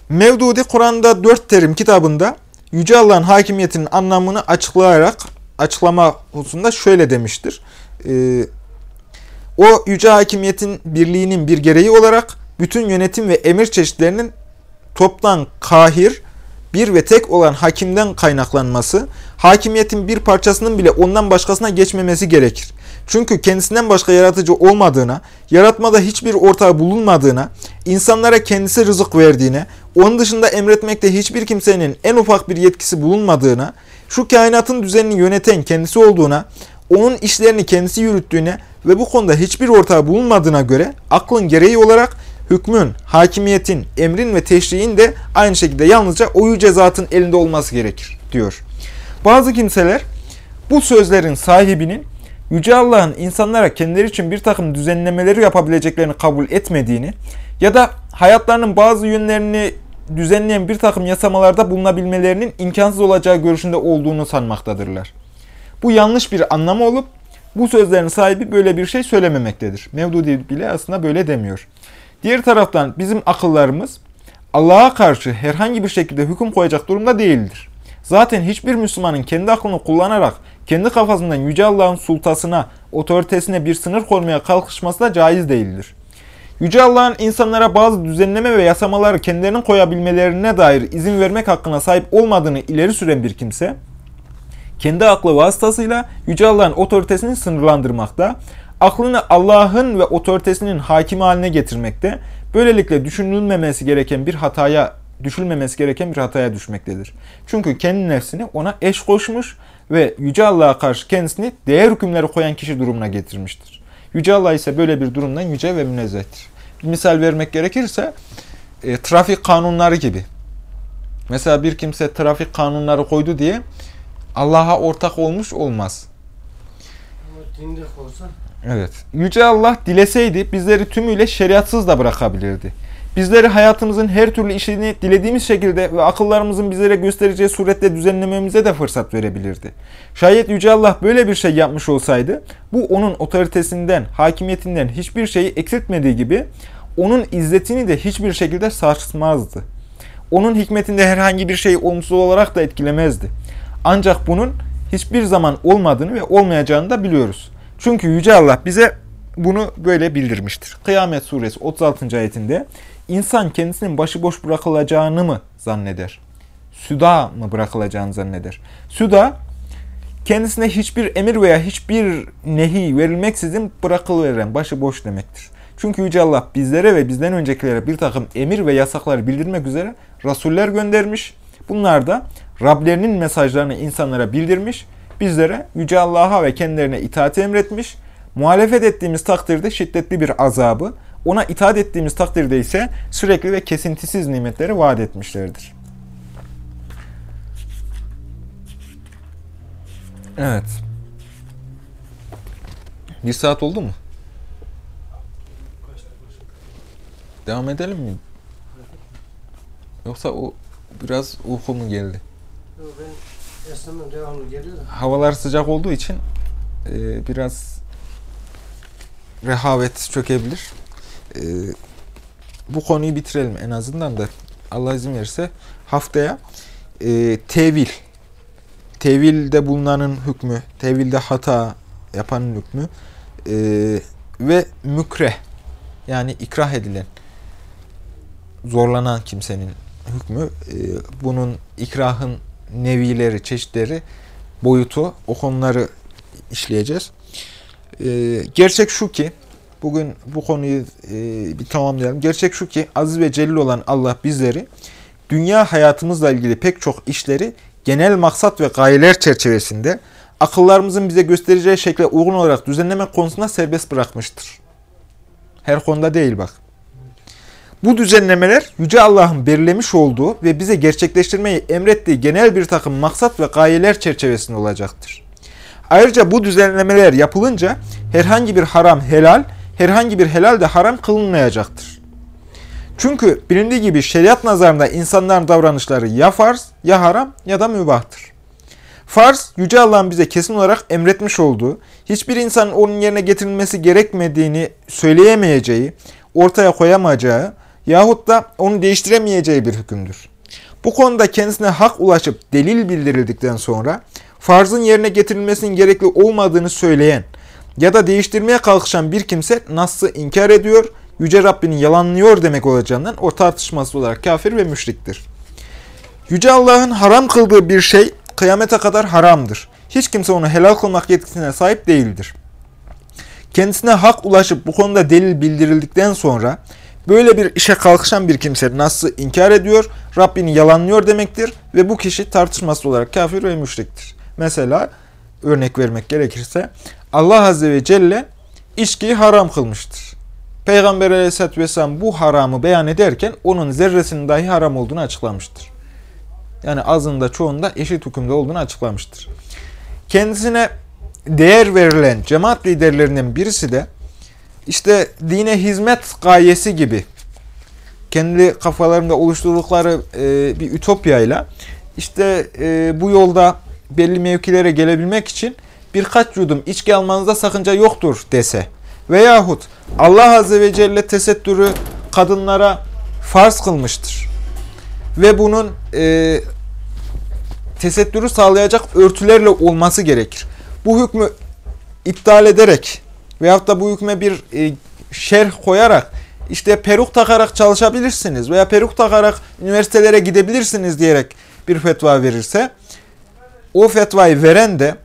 Mevdudi Kur'an'da dört terim kitabında Yüce Allah'ın hakimiyetinin anlamını açıklayarak açıklama hususunda şöyle demiştir. Ee, o yüce hakimiyetin birliğinin bir gereği olarak bütün yönetim ve emir çeşitlerinin toptan kahir, bir ve tek olan hakimden kaynaklanması, hakimiyetin bir parçasının bile ondan başkasına geçmemesi gerekir. Çünkü kendisinden başka yaratıcı olmadığına, yaratmada hiçbir ortağı bulunmadığına, insanlara kendisi rızık verdiğine, onun dışında emretmekte hiçbir kimsenin en ufak bir yetkisi bulunmadığına, şu kainatın düzenini yöneten kendisi olduğuna, onun işlerini kendisi yürüttüğüne ve bu konuda hiçbir ortağı bulunmadığına göre aklın gereği olarak hükmün, hakimiyetin, emrin ve teşriğin de aynı şekilde yalnızca o yüce zatın elinde olması gerekir diyor. Bazı kimseler bu sözlerin sahibinin Yüce Allah'ın insanlara kendileri için bir takım düzenlemeleri yapabileceklerini kabul etmediğini ya da hayatlarının bazı yönlerini düzenleyen bir takım yasamalarda bulunabilmelerinin imkansız olacağı görüşünde olduğunu sanmaktadırlar. Bu yanlış bir anlamı olup bu sözlerin sahibi böyle bir şey söylememektedir. Mevdudi bile aslında böyle demiyor. Diğer taraftan bizim akıllarımız Allah'a karşı herhangi bir şekilde hüküm koyacak durumda değildir. Zaten hiçbir Müslümanın kendi aklını kullanarak kendi kafasından Yüce Allah'ın sultasına, otoritesine bir sınır koymaya kalkışması da caiz değildir. Yüce Allah'ın insanlara bazı düzenleme ve yasamaları kendilerinin koyabilmelerine dair izin vermek hakkına sahip olmadığını ileri süren bir kimse, kendi aklı vasıtasıyla Yüce Allah'ın otoritesini sınırlandırmakta, aklını Allah'ın ve otoritesinin hakimi haline getirmekte, böylelikle düşünülmemesi gereken bir hataya, düşülmemesi gereken bir hataya düşmektedir. Çünkü kendi nefsini ona eş koşmuş ve Yüce Allah'a karşı kendisini değer hükümleri koyan kişi durumuna getirmiştir. Yüce Allah ise böyle bir durumdan yüce ve münezzehtir. Bir misal vermek gerekirse, e, trafik kanunları gibi. Mesela bir kimse trafik kanunları koydu diye Allah'a ortak olmuş olmaz. Ama dinde olsa Evet. Yüce Allah dileseydi bizleri tümüyle şeriatsız da bırakabilirdi. Bizleri hayatımızın her türlü işini dilediğimiz şekilde ve akıllarımızın bizlere göstereceği surette düzenlememize de fırsat verebilirdi. Şayet Yüce Allah böyle bir şey yapmış olsaydı, bu onun otoritesinden, hakimiyetinden hiçbir şeyi eksiltmediği gibi, onun izzetini de hiçbir şekilde sarsmazdı. Onun hikmetinde herhangi bir şeyi olumsuz olarak da etkilemezdi. Ancak bunun hiçbir zaman olmadığını ve olmayacağını da biliyoruz. Çünkü Yüce Allah bize bunu böyle bildirmiştir. Kıyamet suresi 36. ayetinde insan kendisinin başıboş bırakılacağını mı zanneder? Süda mı bırakılacağını zanneder? Süda kendisine hiçbir emir veya hiçbir nehi verilmeksizin bırakılıveren başıboş demektir. Çünkü Yüce Allah bizlere ve bizden öncekilere bir takım emir ve yasakları bildirmek üzere rasuller göndermiş. Bunlar da Rablerinin mesajlarını insanlara bildirmiş, bizlere Yüce Allah'a ve kendilerine itaati emretmiş, muhalefet ettiğimiz takdirde şiddetli bir azabı, ona itaat ettiğimiz takdirde ise sürekli ve kesintisiz nimetleri vaat etmişlerdir. Evet. Bir saat oldu mu? Devam edelim mi? Yoksa o biraz uyku geldi? Yo, Ben esnemem devamlı geliyor. Havalar sıcak olduğu için e, biraz rehavet çökebilir. E, bu konuyu bitirelim en azından da Allah izin verirse haftaya e, tevil, tevilde bulunanın hükmü, tevilde hata yapanın hükmü e, ve mükreh yani ikrah edilen, zorlanan kimsenin hükmü, e, bunun ikrahın nevileri, çeşitleri, boyutu, o konuları işleyeceğiz. E, gerçek şu ki, bugün bu konuyu e, bir tamamlayalım. Gerçek şu ki, aziz ve celil olan Allah bizleri, dünya hayatımızla ilgili pek çok işleri genel maksat ve gayeler çerçevesinde akıllarımızın bize göstereceği şekle uygun olarak düzenlemek konusunda serbest bırakmıştır. Her konuda değil bak. Bu düzenlemeler Yüce Allah'ın belirlemiş olduğu ve bize gerçekleştirmeyi emrettiği genel bir takım maksat ve gayeler çerçevesinde olacaktır. Ayrıca bu düzenlemeler yapılınca herhangi bir haram helal, herhangi bir helal de haram kılınmayacaktır. Çünkü bilindiği gibi şeriat nazarında insanların davranışları ya farz, ya haram ya da mübahtır. Farz, Yüce Allah'ın bize kesin olarak emretmiş olduğu, hiçbir insanın onun yerine getirilmesi gerekmediğini söyleyemeyeceği, ortaya koyamayacağı yahut da onu değiştiremeyeceği bir hükümdür. Bu konuda kendisine hak ulaşıp delil bildirildikten sonra farzın yerine getirilmesinin gerekli olmadığını söyleyen ya da değiştirmeye kalkışan bir kimse Nas'ı inkar ediyor, Yüce Rabbini yalanlıyor demek olacağından o tartışması olarak kafir ve müşriktir. Yüce Allah'ın haram kıldığı bir şey kıyamete kadar haramdır. Hiç kimse onu helal kılmak yetkisine sahip değildir. Kendisine hak ulaşıp bu konuda delil bildirildikten sonra böyle bir işe kalkışan bir kimse nasıl inkar ediyor, Rabbini yalanlıyor demektir ve bu kişi tartışması olarak kafir ve müşriktir. Mesela örnek vermek gerekirse Allah Azze ve Celle içkiyi haram kılmıştır. Peygamber Aleyhisselatü Vesselam bu haramı beyan ederken onun zerresinin dahi haram olduğunu açıklamıştır. Yani azında çoğunda eşit hükümde olduğunu açıklamıştır. Kendisine değer verilen cemaat liderlerinden birisi de işte dine hizmet gayesi gibi kendi kafalarında oluşturdukları e, bir ütopyayla işte e, bu yolda belli mevkilere gelebilmek için birkaç yudum içki almanızda sakınca yoktur dese veyahut Allah Azze ve Celle tesettürü kadınlara farz kılmıştır ve bunun e, tesettürü sağlayacak örtülerle olması gerekir. Bu hükmü iptal ederek veyahut da bu hükme bir e, şerh koyarak işte peruk takarak çalışabilirsiniz veya peruk takarak üniversitelere gidebilirsiniz diyerek bir fetva verirse o fetvayı veren de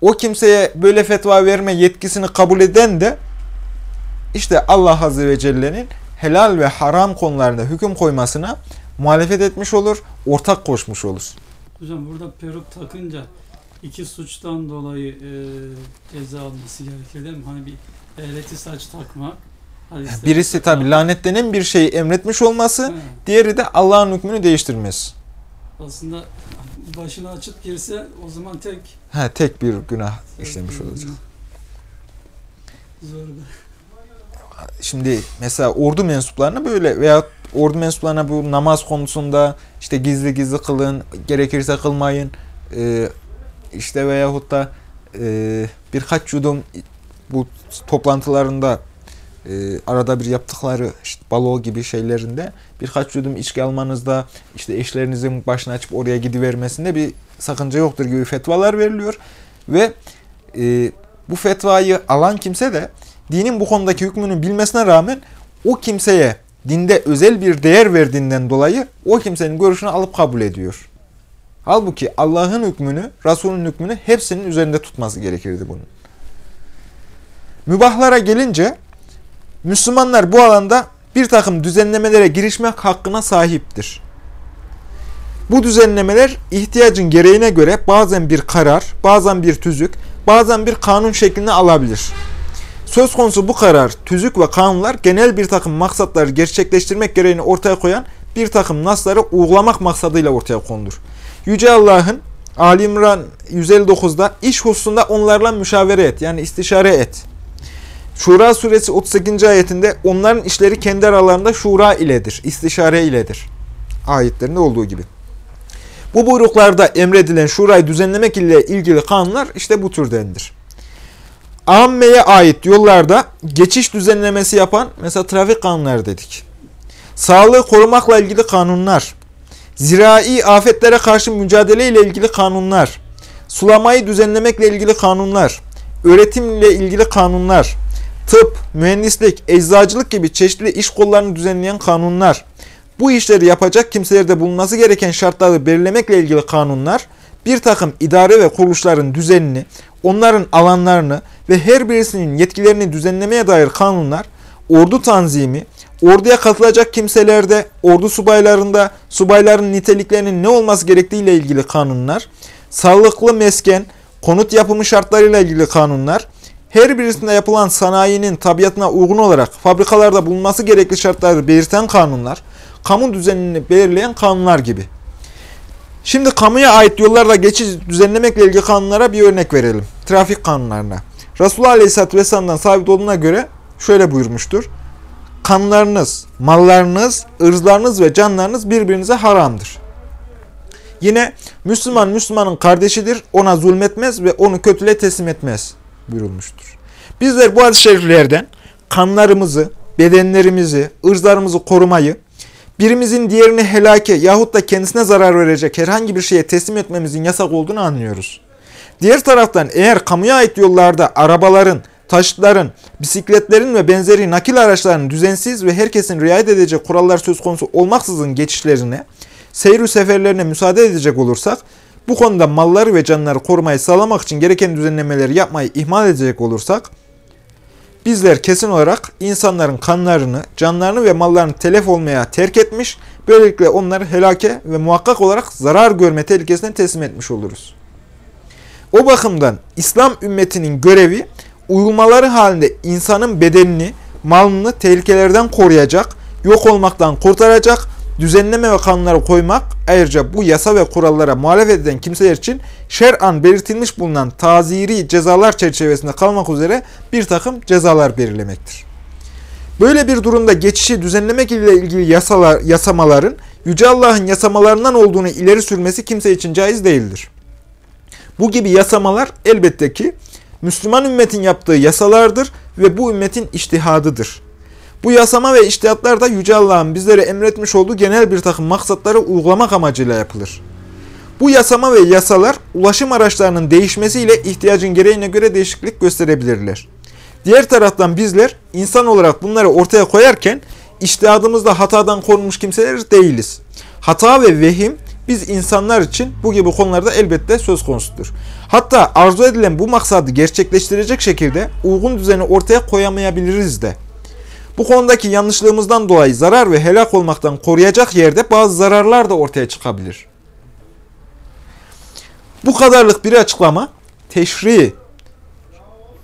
o kimseye böyle fetva verme yetkisini kabul eden de işte Allah Azze ve Celle'nin helal ve haram konularında hüküm koymasına muhalefet etmiş olur, ortak koşmuş olur. Hocam burada peruk takınca iki suçtan dolayı e, ceza alması gerekir değil mi? Hani bir ehleti saç takmak. hadiste- Birisi tabi lanetlenen bir şeyi emretmiş olması, Ha, diğeri de Allah'ın hükmünü değiştirmesi. aslında başını açıp girse o zaman tek Ha, tek bir günah işlemiş olacak. Zor be. Şimdi mesela ordu mensuplarına böyle veya ordu mensuplarına bu namaz konusunda işte gizli gizli kılın, gerekirse kılmayın. Ee, işte veyahut da e, birkaç yudum bu toplantılarında e, arada bir yaptıkları işte balo gibi şeylerinde birkaç yudum içki almanızda işte eşlerinizin başını açıp oraya gidivermesinde bir sakınca yoktur gibi fetvalar veriliyor. Ve e, bu fetvayı alan kimse de dinin bu konudaki hükmünü bilmesine rağmen o kimseye dinde özel bir değer verdiğinden dolayı o kimsenin görüşünü alıp kabul ediyor. Halbuki Allah'ın hükmünü, Resul'ün hükmünü hepsinin üzerinde tutması gerekirdi bunun. Mübahlara gelince Müslümanlar bu alanda bir takım düzenlemelere girişmek hakkına sahiptir. Bu düzenlemeler ihtiyacın gereğine göre bazen bir karar, bazen bir tüzük, bazen bir kanun şeklini alabilir. Söz konusu bu karar, tüzük ve kanunlar genel bir takım maksatları gerçekleştirmek gereğini ortaya koyan bir takım nasları uygulamak maksadıyla ortaya konulur. Yüce Allah'ın Ali İmran 159'da iş hususunda onlarla müşavere et yani istişare et. Şura suresi 38. ayetinde onların işleri kendi aralarında şura iledir, istişare iledir. Ayetlerinde olduğu gibi. Bu buyruklarda emredilen şurayı düzenlemek ile ilgili kanunlar işte bu türdendir. Amme'ye ait yollarda geçiş düzenlemesi yapan mesela trafik kanunları dedik. Sağlığı korumakla ilgili kanunlar, zirai afetlere karşı mücadele ile ilgili kanunlar, sulamayı düzenlemekle ilgili kanunlar, öğretimle ilgili kanunlar, tıp, mühendislik, eczacılık gibi çeşitli iş kollarını düzenleyen kanunlar, bu işleri yapacak kimselerde bulunması gereken şartları belirlemekle ilgili kanunlar, bir takım idare ve kuruluşların düzenini, onların alanlarını ve her birisinin yetkilerini düzenlemeye dair kanunlar, ordu tanzimi, orduya katılacak kimselerde, ordu subaylarında, subayların niteliklerinin ne olması gerektiği ilgili kanunlar, sağlıklı mesken, konut yapımı şartlarıyla ilgili kanunlar, her birisinde yapılan sanayinin tabiatına uygun olarak fabrikalarda bulunması gerekli şartları belirten kanunlar, kamu düzenini belirleyen kanunlar gibi. Şimdi kamuya ait yollarla geçiş düzenlemekle ilgili kanunlara bir örnek verelim. Trafik kanunlarına. Resulullah Aleyhisselatü Vesselam'dan sabit olduğuna göre şöyle buyurmuştur. Kanlarınız, mallarınız, ırzlarınız ve canlarınız birbirinize haramdır. Yine Müslüman Müslümanın kardeşidir, ona zulmetmez ve onu kötüle teslim etmez buyurulmuştur. Bizler bu hadis-i şeriflerden kanlarımızı, bedenlerimizi, ırzlarımızı korumayı, birimizin diğerini helake yahut da kendisine zarar verecek herhangi bir şeye teslim etmemizin yasak olduğunu anlıyoruz. Diğer taraftan eğer kamuya ait yollarda arabaların, taşıtların, bisikletlerin ve benzeri nakil araçlarının düzensiz ve herkesin riayet edecek kurallar söz konusu olmaksızın geçişlerine, seyir seferlerine müsaade edecek olursak, bu konuda malları ve canları korumayı sağlamak için gereken düzenlemeleri yapmayı ihmal edecek olursak, bizler kesin olarak insanların kanlarını, canlarını ve mallarını telef olmaya terk etmiş, böylelikle onları helake ve muhakkak olarak zarar görme tehlikesine teslim etmiş oluruz. O bakımdan İslam ümmetinin görevi, uygumaları halinde insanın bedenini, malını tehlikelerden koruyacak, yok olmaktan kurtaracak, düzenleme ve kanunları koymak, ayrıca bu yasa ve kurallara muhalefet eden kimseler için şer'an belirtilmiş bulunan taziri cezalar çerçevesinde kalmak üzere bir takım cezalar belirlemektir. Böyle bir durumda geçişi düzenlemek ile ilgili yasalar, yasamaların Yüce Allah'ın yasamalarından olduğunu ileri sürmesi kimse için caiz değildir. Bu gibi yasamalar elbette ki Müslüman ümmetin yaptığı yasalardır ve bu ümmetin iştihadıdır. Bu yasama ve iştihatlar da Yüce Allah'ın bizlere emretmiş olduğu genel bir takım maksatları uygulamak amacıyla yapılır. Bu yasama ve yasalar ulaşım araçlarının değişmesiyle ihtiyacın gereğine göre değişiklik gösterebilirler. Diğer taraftan bizler insan olarak bunları ortaya koyarken iştihadımızda hatadan korunmuş kimseler değiliz. Hata ve vehim biz insanlar için bu gibi konularda elbette söz konusudur. Hatta arzu edilen bu maksadı gerçekleştirecek şekilde uygun düzeni ortaya koyamayabiliriz de. Bu konudaki yanlışlığımızdan dolayı zarar ve helak olmaktan koruyacak yerde bazı zararlar da ortaya çıkabilir. Bu kadarlık bir açıklama teşri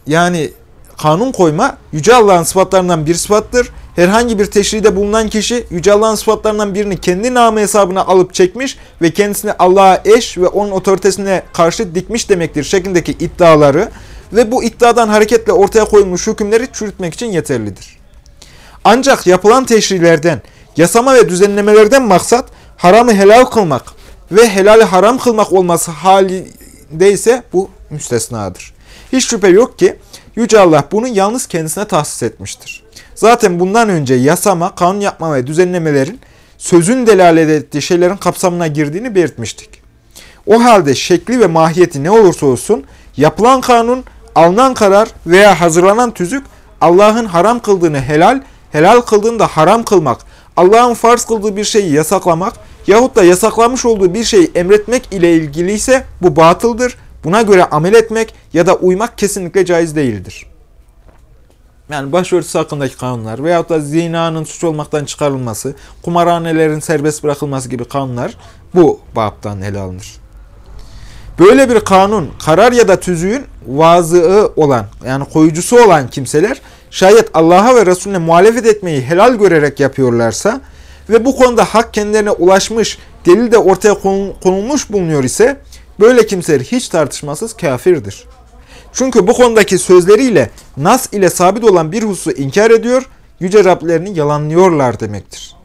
yani kanun koyma Yüce Allah'ın sıfatlarından bir sıfattır. Herhangi bir teşride bulunan kişi Yüce Allah'ın sıfatlarından birini kendi namı hesabına alıp çekmiş ve kendisini Allah'a eş ve onun otoritesine karşı dikmiş demektir şeklindeki iddiaları ve bu iddiadan hareketle ortaya koyulmuş hükümleri çürütmek için yeterlidir. Ancak yapılan teşrilerden, yasama ve düzenlemelerden maksat haramı helal kılmak ve helali haram kılmak olması halinde bu müstesnadır. Hiç şüphe yok ki Yüce Allah bunu yalnız kendisine tahsis etmiştir. Zaten bundan önce yasama, kanun yapma ve düzenlemelerin sözün delalet ettiği şeylerin kapsamına girdiğini belirtmiştik. O halde şekli ve mahiyeti ne olursa olsun yapılan kanun, alınan karar veya hazırlanan tüzük Allah'ın haram kıldığını helal, helal kıldığını da haram kılmak, Allah'ın farz kıldığı bir şeyi yasaklamak yahut da yasaklamış olduğu bir şeyi emretmek ile ilgili ise bu batıldır. Buna göre amel etmek ya da uymak kesinlikle caiz değildir. Yani başörtüsü hakkındaki kanunlar veyahut da zinanın suç olmaktan çıkarılması, kumarhanelerin serbest bırakılması gibi kanunlar bu babdan ele alınır. Böyle bir kanun, karar ya da tüzüğün vazığı olan, yani koyucusu olan kimseler şayet Allah'a ve Resulüne muhalefet etmeyi helal görerek yapıyorlarsa ve bu konuda hak kendilerine ulaşmış, delil de ortaya konulmuş bulunuyor ise böyle kimseler hiç tartışmasız kafirdir. Çünkü bu konudaki sözleriyle nas ile sabit olan bir hususu inkar ediyor, yüce Rablerini yalanlıyorlar demektir.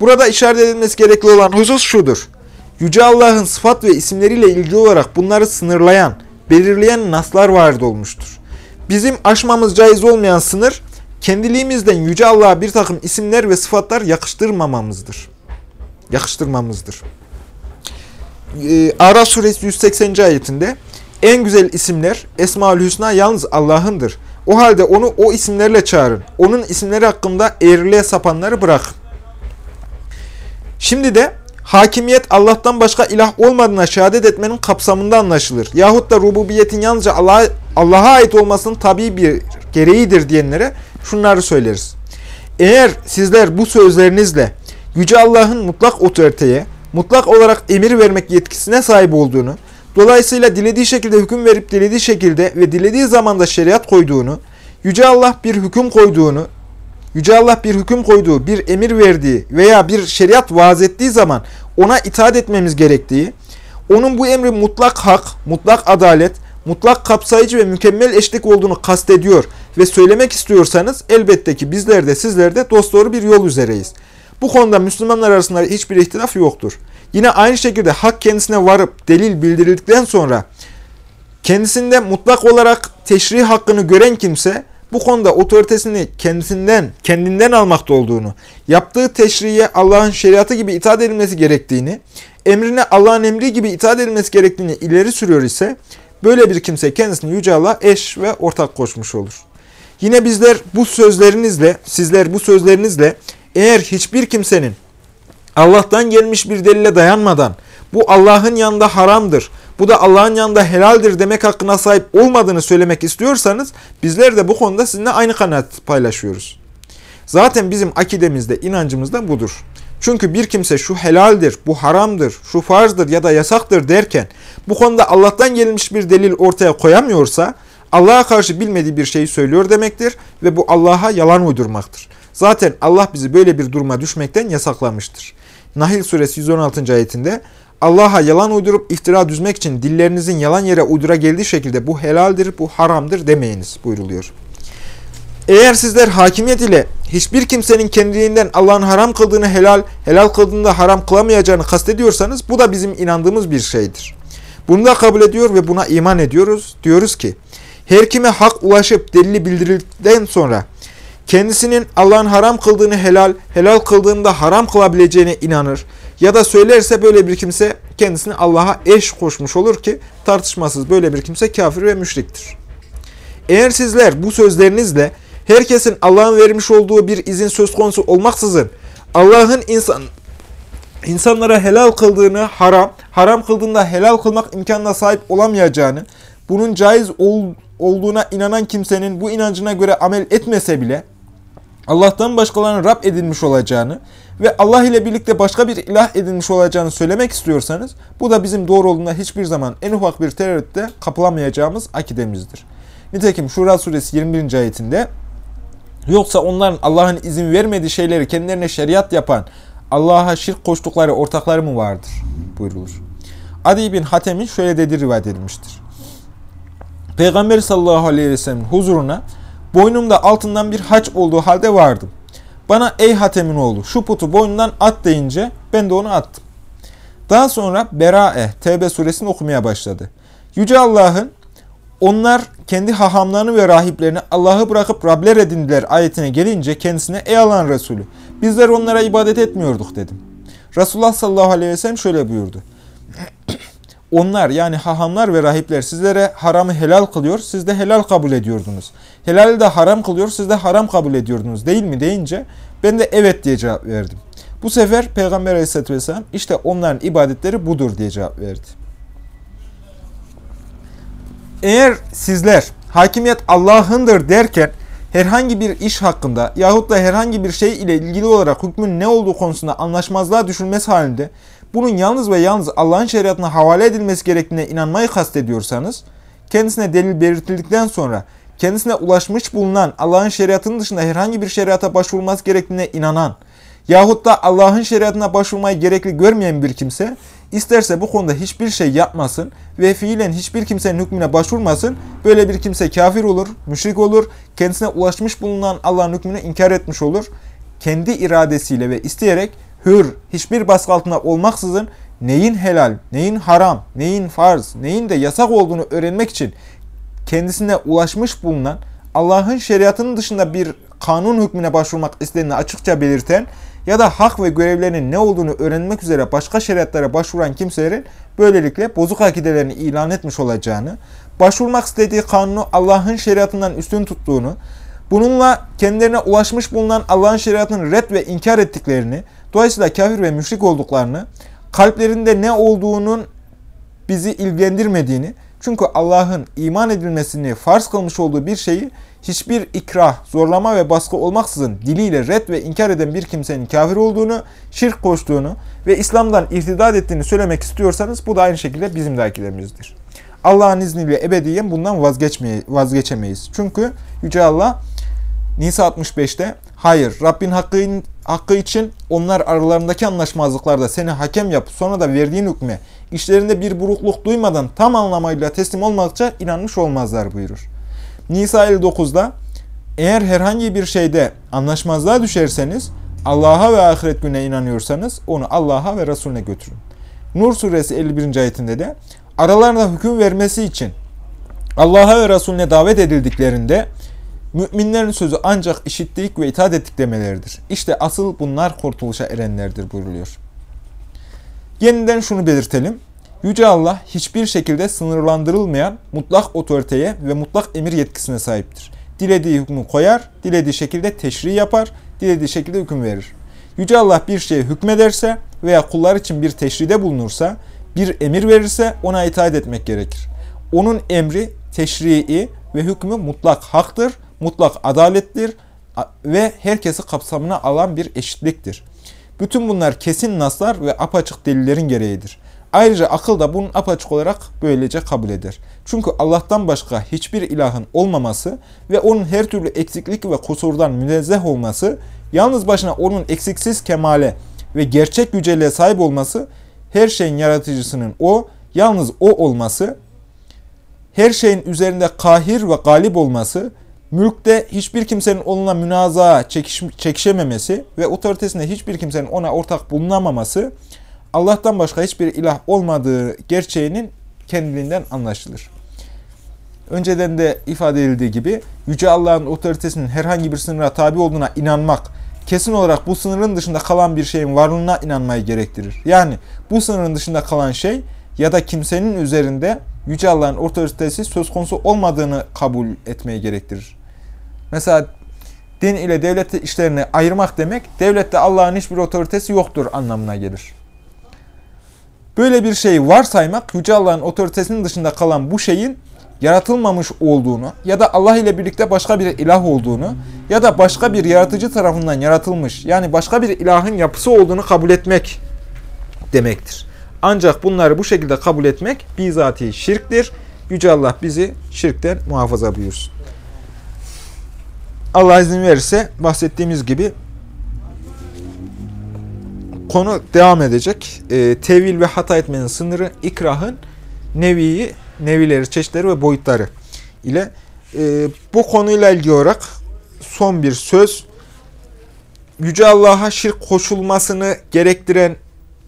Burada işaret edilmesi gerekli olan husus şudur. Yüce Allah'ın sıfat ve isimleriyle ilgili olarak bunları sınırlayan, belirleyen naslar vardı olmuştur. Bizim aşmamız caiz olmayan sınır, kendiliğimizden Yüce Allah'a bir takım isimler ve sıfatlar yakıştırmamamızdır. Yakıştırmamızdır. Ee, Araf suresi 180. ayetinde en güzel isimler Esmaül Hüsna yalnız Allah'ındır. O halde onu o isimlerle çağırın. Onun isimleri hakkında eğriliğe sapanları bırakın. Şimdi de hakimiyet Allah'tan başka ilah olmadığına şehadet etmenin kapsamında anlaşılır. Yahut da rububiyetin yalnızca Allah'a Allah ait olmasının tabi bir gereğidir diyenlere şunları söyleriz. Eğer sizler bu sözlerinizle Yüce Allah'ın mutlak otoriteye, mutlak olarak emir vermek yetkisine sahip olduğunu, dolayısıyla dilediği şekilde hüküm verip dilediği şekilde ve dilediği zamanda şeriat koyduğunu, Yüce Allah bir hüküm koyduğunu, Yüce Allah bir hüküm koyduğu, bir emir verdiği veya bir şeriat vaaz ettiği zaman ona itaat etmemiz gerektiği, onun bu emri mutlak hak, mutlak adalet, mutlak kapsayıcı ve mükemmel eşlik olduğunu kastediyor ve söylemek istiyorsanız elbette ki bizler de sizler de dosdoğru bir yol üzereyiz. Bu konuda Müslümanlar arasında hiçbir ihtilaf yoktur. Yine aynı şekilde hak kendisine varıp delil bildirildikten sonra kendisinde mutlak olarak teşrih hakkını gören kimse bu konuda otoritesini kendisinden, kendinden almakta olduğunu, yaptığı teşriye Allah'ın şeriatı gibi itaat edilmesi gerektiğini, emrine Allah'ın emri gibi itaat edilmesi gerektiğini ileri sürüyor ise böyle bir kimse kendisini Yüce Allah eş ve ortak koşmuş olur. Yine bizler bu sözlerinizle, sizler bu sözlerinizle eğer hiçbir kimsenin Allah'tan gelmiş bir delile dayanmadan bu Allah'ın yanında haramdır, bu da Allah'ın yanında helaldir demek hakkına sahip olmadığını söylemek istiyorsanız bizler de bu konuda sizinle aynı kanaat paylaşıyoruz. Zaten bizim akidemizde, inancımızda budur. Çünkü bir kimse şu helaldir, bu haramdır, şu farzdır ya da yasaktır derken bu konuda Allah'tan gelmiş bir delil ortaya koyamıyorsa Allah'a karşı bilmediği bir şeyi söylüyor demektir ve bu Allah'a yalan uydurmaktır. Zaten Allah bizi böyle bir duruma düşmekten yasaklamıştır. Nahil suresi 116. ayetinde Allah'a yalan uydurup iftira düzmek için dillerinizin yalan yere uydura geldiği şekilde bu helaldir, bu haramdır demeyiniz buyruluyor. Eğer sizler hakimiyet ile hiçbir kimsenin kendiliğinden Allah'ın haram kıldığını helal, helal kıldığını da haram kılamayacağını kastediyorsanız bu da bizim inandığımız bir şeydir. Bunu da kabul ediyor ve buna iman ediyoruz. Diyoruz ki her kime hak ulaşıp delili bildirildikten sonra kendisinin Allah'ın haram kıldığını helal, helal kıldığını da haram kılabileceğine inanır ya da söylerse böyle bir kimse kendisini Allah'a eş koşmuş olur ki tartışmasız böyle bir kimse kafir ve müşriktir. Eğer sizler bu sözlerinizle Herkesin Allah'ın vermiş olduğu bir izin söz konusu olmaksızın Allah'ın insan insanlara helal kıldığını haram, haram kıldığında helal kılmak imkanına sahip olamayacağını, bunun caiz ol, olduğuna inanan kimsenin bu inancına göre amel etmese bile Allah'tan başkalarının Rab edilmiş olacağını ve Allah ile birlikte başka bir ilah edilmiş olacağını söylemek istiyorsanız bu da bizim doğru olduğunda hiçbir zaman en ufak bir tereddütte kapılamayacağımız akidemizdir. Nitekim Şura suresi 21. ayetinde yoksa onların Allah'ın izin vermediği şeyleri kendilerine şeriat yapan Allah'a şirk koştukları ortakları mı vardır? buyrulur. Adi bin Hatem'in şöyle dediği rivayet edilmiştir. Peygamber sallallahu aleyhi ve sellem'in huzuruna boynumda altından bir haç olduğu halde vardım. Bana ey Hatem'in oğlu şu putu boynundan at deyince ben de onu attım. Daha sonra Bera'e, Tevbe suresini okumaya başladı. Yüce Allah'ın onlar kendi hahamlarını ve rahiplerini Allah'ı bırakıp Rabler edindiler ayetine gelince kendisine ey Allah'ın Resulü bizler onlara ibadet etmiyorduk dedim. Resulullah sallallahu aleyhi ve sellem şöyle buyurdu. Onlar yani hahamlar ve rahipler sizlere haramı helal kılıyor, siz de helal kabul ediyordunuz. Helali de haram kılıyor, siz de haram kabul ediyordunuz değil mi deyince ben de evet diye cevap verdim. Bu sefer Peygamber aleyhisselatü vesselam işte onların ibadetleri budur diye cevap verdi. Eğer sizler hakimiyet Allah'ındır derken herhangi bir iş hakkında yahut da herhangi bir şey ile ilgili olarak hükmün ne olduğu konusunda anlaşmazlığa düşülmesi halinde bunun yalnız ve yalnız Allah'ın şeriatına havale edilmesi gerektiğine inanmayı kastediyorsanız, kendisine delil belirtildikten sonra kendisine ulaşmış bulunan Allah'ın şeriatının dışında herhangi bir şeriata başvurulması gerektiğine inanan yahut da Allah'ın şeriatına başvurmayı gerekli görmeyen bir kimse isterse bu konuda hiçbir şey yapmasın ve fiilen hiçbir kimsenin hükmüne başvurmasın. Böyle bir kimse kafir olur, müşrik olur, kendisine ulaşmış bulunan Allah'ın hükmünü inkar etmiş olur. Kendi iradesiyle ve isteyerek hür, hiçbir baskı altında olmaksızın neyin helal, neyin haram, neyin farz, neyin de yasak olduğunu öğrenmek için kendisine ulaşmış bulunan Allah'ın şeriatının dışında bir kanun hükmüne başvurmak istediğini açıkça belirten ya da hak ve görevlerinin ne olduğunu öğrenmek üzere başka şeriatlara başvuran kimselerin böylelikle bozuk akidelerini ilan etmiş olacağını, başvurmak istediği kanunu Allah'ın şeriatından üstün tuttuğunu, bununla kendilerine ulaşmış bulunan Allah'ın şeriatını red ve inkar ettiklerini, dolayısıyla kafir ve müşrik olduklarını, kalplerinde ne olduğunun bizi ilgilendirmediğini, çünkü Allah'ın iman edilmesini farz kılmış olduğu bir şeyi hiçbir ikrah, zorlama ve baskı olmaksızın diliyle red ve inkar eden bir kimsenin kafir olduğunu, şirk koştuğunu ve İslam'dan irtidat ettiğini söylemek istiyorsanız bu da aynı şekilde bizim de akidemizdir. Allah'ın izniyle ebediyen bundan vazgeçemeyiz. Çünkü Yüce Allah Nisa 65'te hayır Rabbin hakkı, hakkı için onlar aralarındaki anlaşmazlıklarda seni hakem yapıp sonra da verdiğin hükme işlerinde bir burukluk duymadan tam anlamıyla teslim olmakça inanmış olmazlar buyurur. Nisa 59'da eğer herhangi bir şeyde anlaşmazlığa düşerseniz Allah'a ve ahiret gününe inanıyorsanız onu Allah'a ve Resulüne götürün. Nur suresi 51. ayetinde de aralarında hüküm vermesi için Allah'a ve Resulüne davet edildiklerinde müminlerin sözü ancak işittik ve itaat ettik demeleridir. İşte asıl bunlar kurtuluşa erenlerdir buyuruluyor. Yeniden şunu belirtelim. Yüce Allah hiçbir şekilde sınırlandırılmayan mutlak otoriteye ve mutlak emir yetkisine sahiptir. Dilediği hükmü koyar, dilediği şekilde teşri yapar, dilediği şekilde hüküm verir. Yüce Allah bir şeye hükmederse veya kullar için bir teşride bulunursa, bir emir verirse ona itaat etmek gerekir. Onun emri, teşrii ve hükmü mutlak haktır, mutlak adalettir ve herkesi kapsamına alan bir eşitliktir. Bütün bunlar kesin naslar ve apaçık delillerin gereğidir. Ayrıca akıl da bunun apaçık olarak böylece kabul eder. Çünkü Allah'tan başka hiçbir ilahın olmaması ve onun her türlü eksiklik ve kusurdan münezzeh olması, yalnız başına onun eksiksiz kemale ve gerçek yüceliğe sahip olması, her şeyin yaratıcısının o, yalnız o olması, her şeyin üzerinde kahir ve galip olması, mülkte hiçbir kimsenin onunla münazaa çekiş, çekişememesi ve otoritesinde hiçbir kimsenin ona ortak bulunamaması, Allah'tan başka hiçbir ilah olmadığı gerçeğinin kendiliğinden anlaşılır. Önceden de ifade edildiği gibi Yüce Allah'ın otoritesinin herhangi bir sınıra tabi olduğuna inanmak, kesin olarak bu sınırın dışında kalan bir şeyin varlığına inanmayı gerektirir. Yani bu sınırın dışında kalan şey ya da kimsenin üzerinde Yüce Allah'ın otoritesi söz konusu olmadığını kabul etmeyi gerektirir. Mesela din ile devlet işlerini ayırmak demek, devlette Allah'ın hiçbir otoritesi yoktur anlamına gelir. Böyle bir şeyi varsaymak, Yüce Allah'ın otoritesinin dışında kalan bu şeyin yaratılmamış olduğunu ya da Allah ile birlikte başka bir ilah olduğunu ya da başka bir yaratıcı tarafından yaratılmış yani başka bir ilahın yapısı olduğunu kabul etmek demektir. Ancak bunları bu şekilde kabul etmek bizatihi şirktir. Yüce Allah bizi şirkten muhafaza buyursun. Allah izin verirse bahsettiğimiz gibi konu devam edecek. E, tevil ve hata etmenin sınırı ikrahın neviyi, nevileri, çeşitleri ve boyutları ile e, bu konuyla ilgili olarak son bir söz Yüce Allah'a şirk koşulmasını gerektiren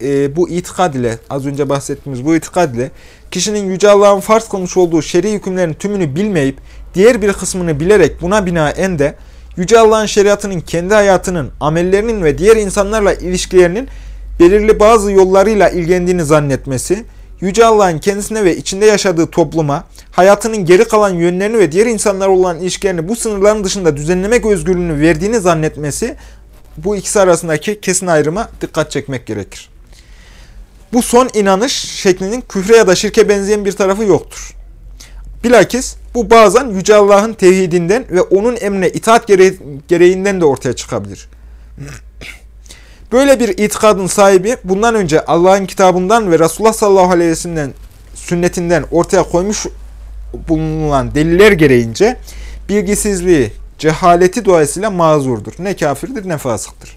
e, bu itikad ile, az önce bahsettiğimiz bu itikad ile kişinin Yüce Allah'ın farz konuş olduğu şer'i hükümlerin tümünü bilmeyip diğer bir kısmını bilerek buna binaen de Yüce Allah'ın şeriatının kendi hayatının, amellerinin ve diğer insanlarla ilişkilerinin belirli bazı yollarıyla ilgilendiğini zannetmesi, Yüce Allah'ın kendisine ve içinde yaşadığı topluma, hayatının geri kalan yönlerini ve diğer insanlarla olan ilişkilerini bu sınırların dışında düzenlemek özgürlüğünü verdiğini zannetmesi, bu ikisi arasındaki kesin ayrıma dikkat çekmek gerekir. Bu son inanış şeklinin küfre ya da şirke benzeyen bir tarafı yoktur. Bilakis bu bazen Yüce Allah'ın tevhidinden ve onun emrine itaat gereğinden de ortaya çıkabilir. Böyle bir itikadın sahibi bundan önce Allah'ın kitabından ve Resulullah sallallahu aleyhi ve sellem'den sünnetinden ortaya koymuş bulunan deliller gereğince bilgisizliği, cehaleti dolayısıyla mazurdur. Ne kafirdir ne fasıktır.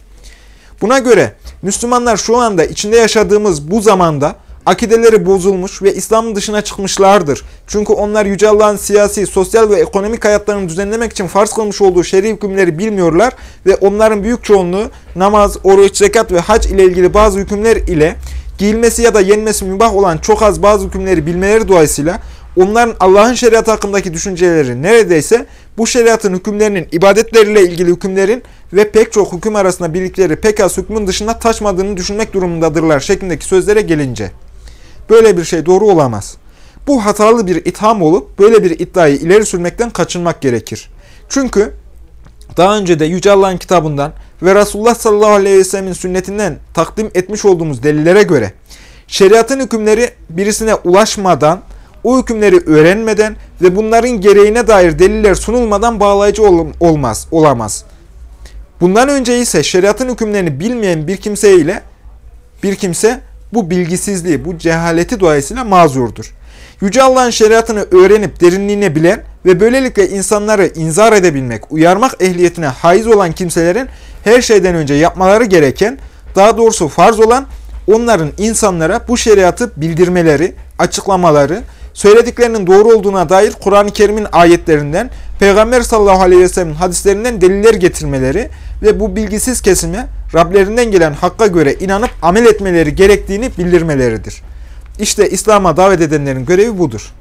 Buna göre Müslümanlar şu anda içinde yaşadığımız bu zamanda akideleri bozulmuş ve İslam'ın dışına çıkmışlardır. Çünkü onlar Yüce Allah'ın siyasi, sosyal ve ekonomik hayatlarını düzenlemek için farz kılmış olduğu şer'i hükümleri bilmiyorlar ve onların büyük çoğunluğu namaz, oruç, zekat ve hac ile ilgili bazı hükümler ile giyilmesi ya da yenmesi mübah olan çok az bazı hükümleri bilmeleri dolayısıyla onların Allah'ın şeriatı hakkındaki düşünceleri neredeyse bu şeriatın hükümlerinin ibadetleriyle ilgili hükümlerin ve pek çok hüküm arasında bildikleri pek az hükmün dışında taşmadığını düşünmek durumundadırlar şeklindeki sözlere gelince. Böyle bir şey doğru olamaz. Bu hatalı bir itham olup böyle bir iddiayı ileri sürmekten kaçınmak gerekir. Çünkü daha önce de Yüce Allah'ın kitabından ve Resulullah sallallahu aleyhi ve sellemin sünnetinden takdim etmiş olduğumuz delillere göre şeriatın hükümleri birisine ulaşmadan, o hükümleri öğrenmeden ve bunların gereğine dair deliller sunulmadan bağlayıcı ol olmaz, olamaz. Bundan önce ise şeriatın hükümlerini bilmeyen bir kimse ile bir kimse bu bilgisizliği, bu cehaleti dolayısıyla mazurdur. Yüce Allah'ın şeriatını öğrenip derinliğine bilen ve böylelikle insanları inzar edebilmek, uyarmak ehliyetine haiz olan kimselerin her şeyden önce yapmaları gereken, daha doğrusu farz olan onların insanlara bu şeriatı bildirmeleri, açıklamaları, söylediklerinin doğru olduğuna dair Kur'an-ı Kerim'in ayetlerinden, Peygamber sallallahu aleyhi ve sellem'in hadislerinden deliller getirmeleri ve bu bilgisiz kesime Rablerinden gelen hakka göre inanıp amel etmeleri gerektiğini bildirmeleridir. İşte İslam'a davet edenlerin görevi budur.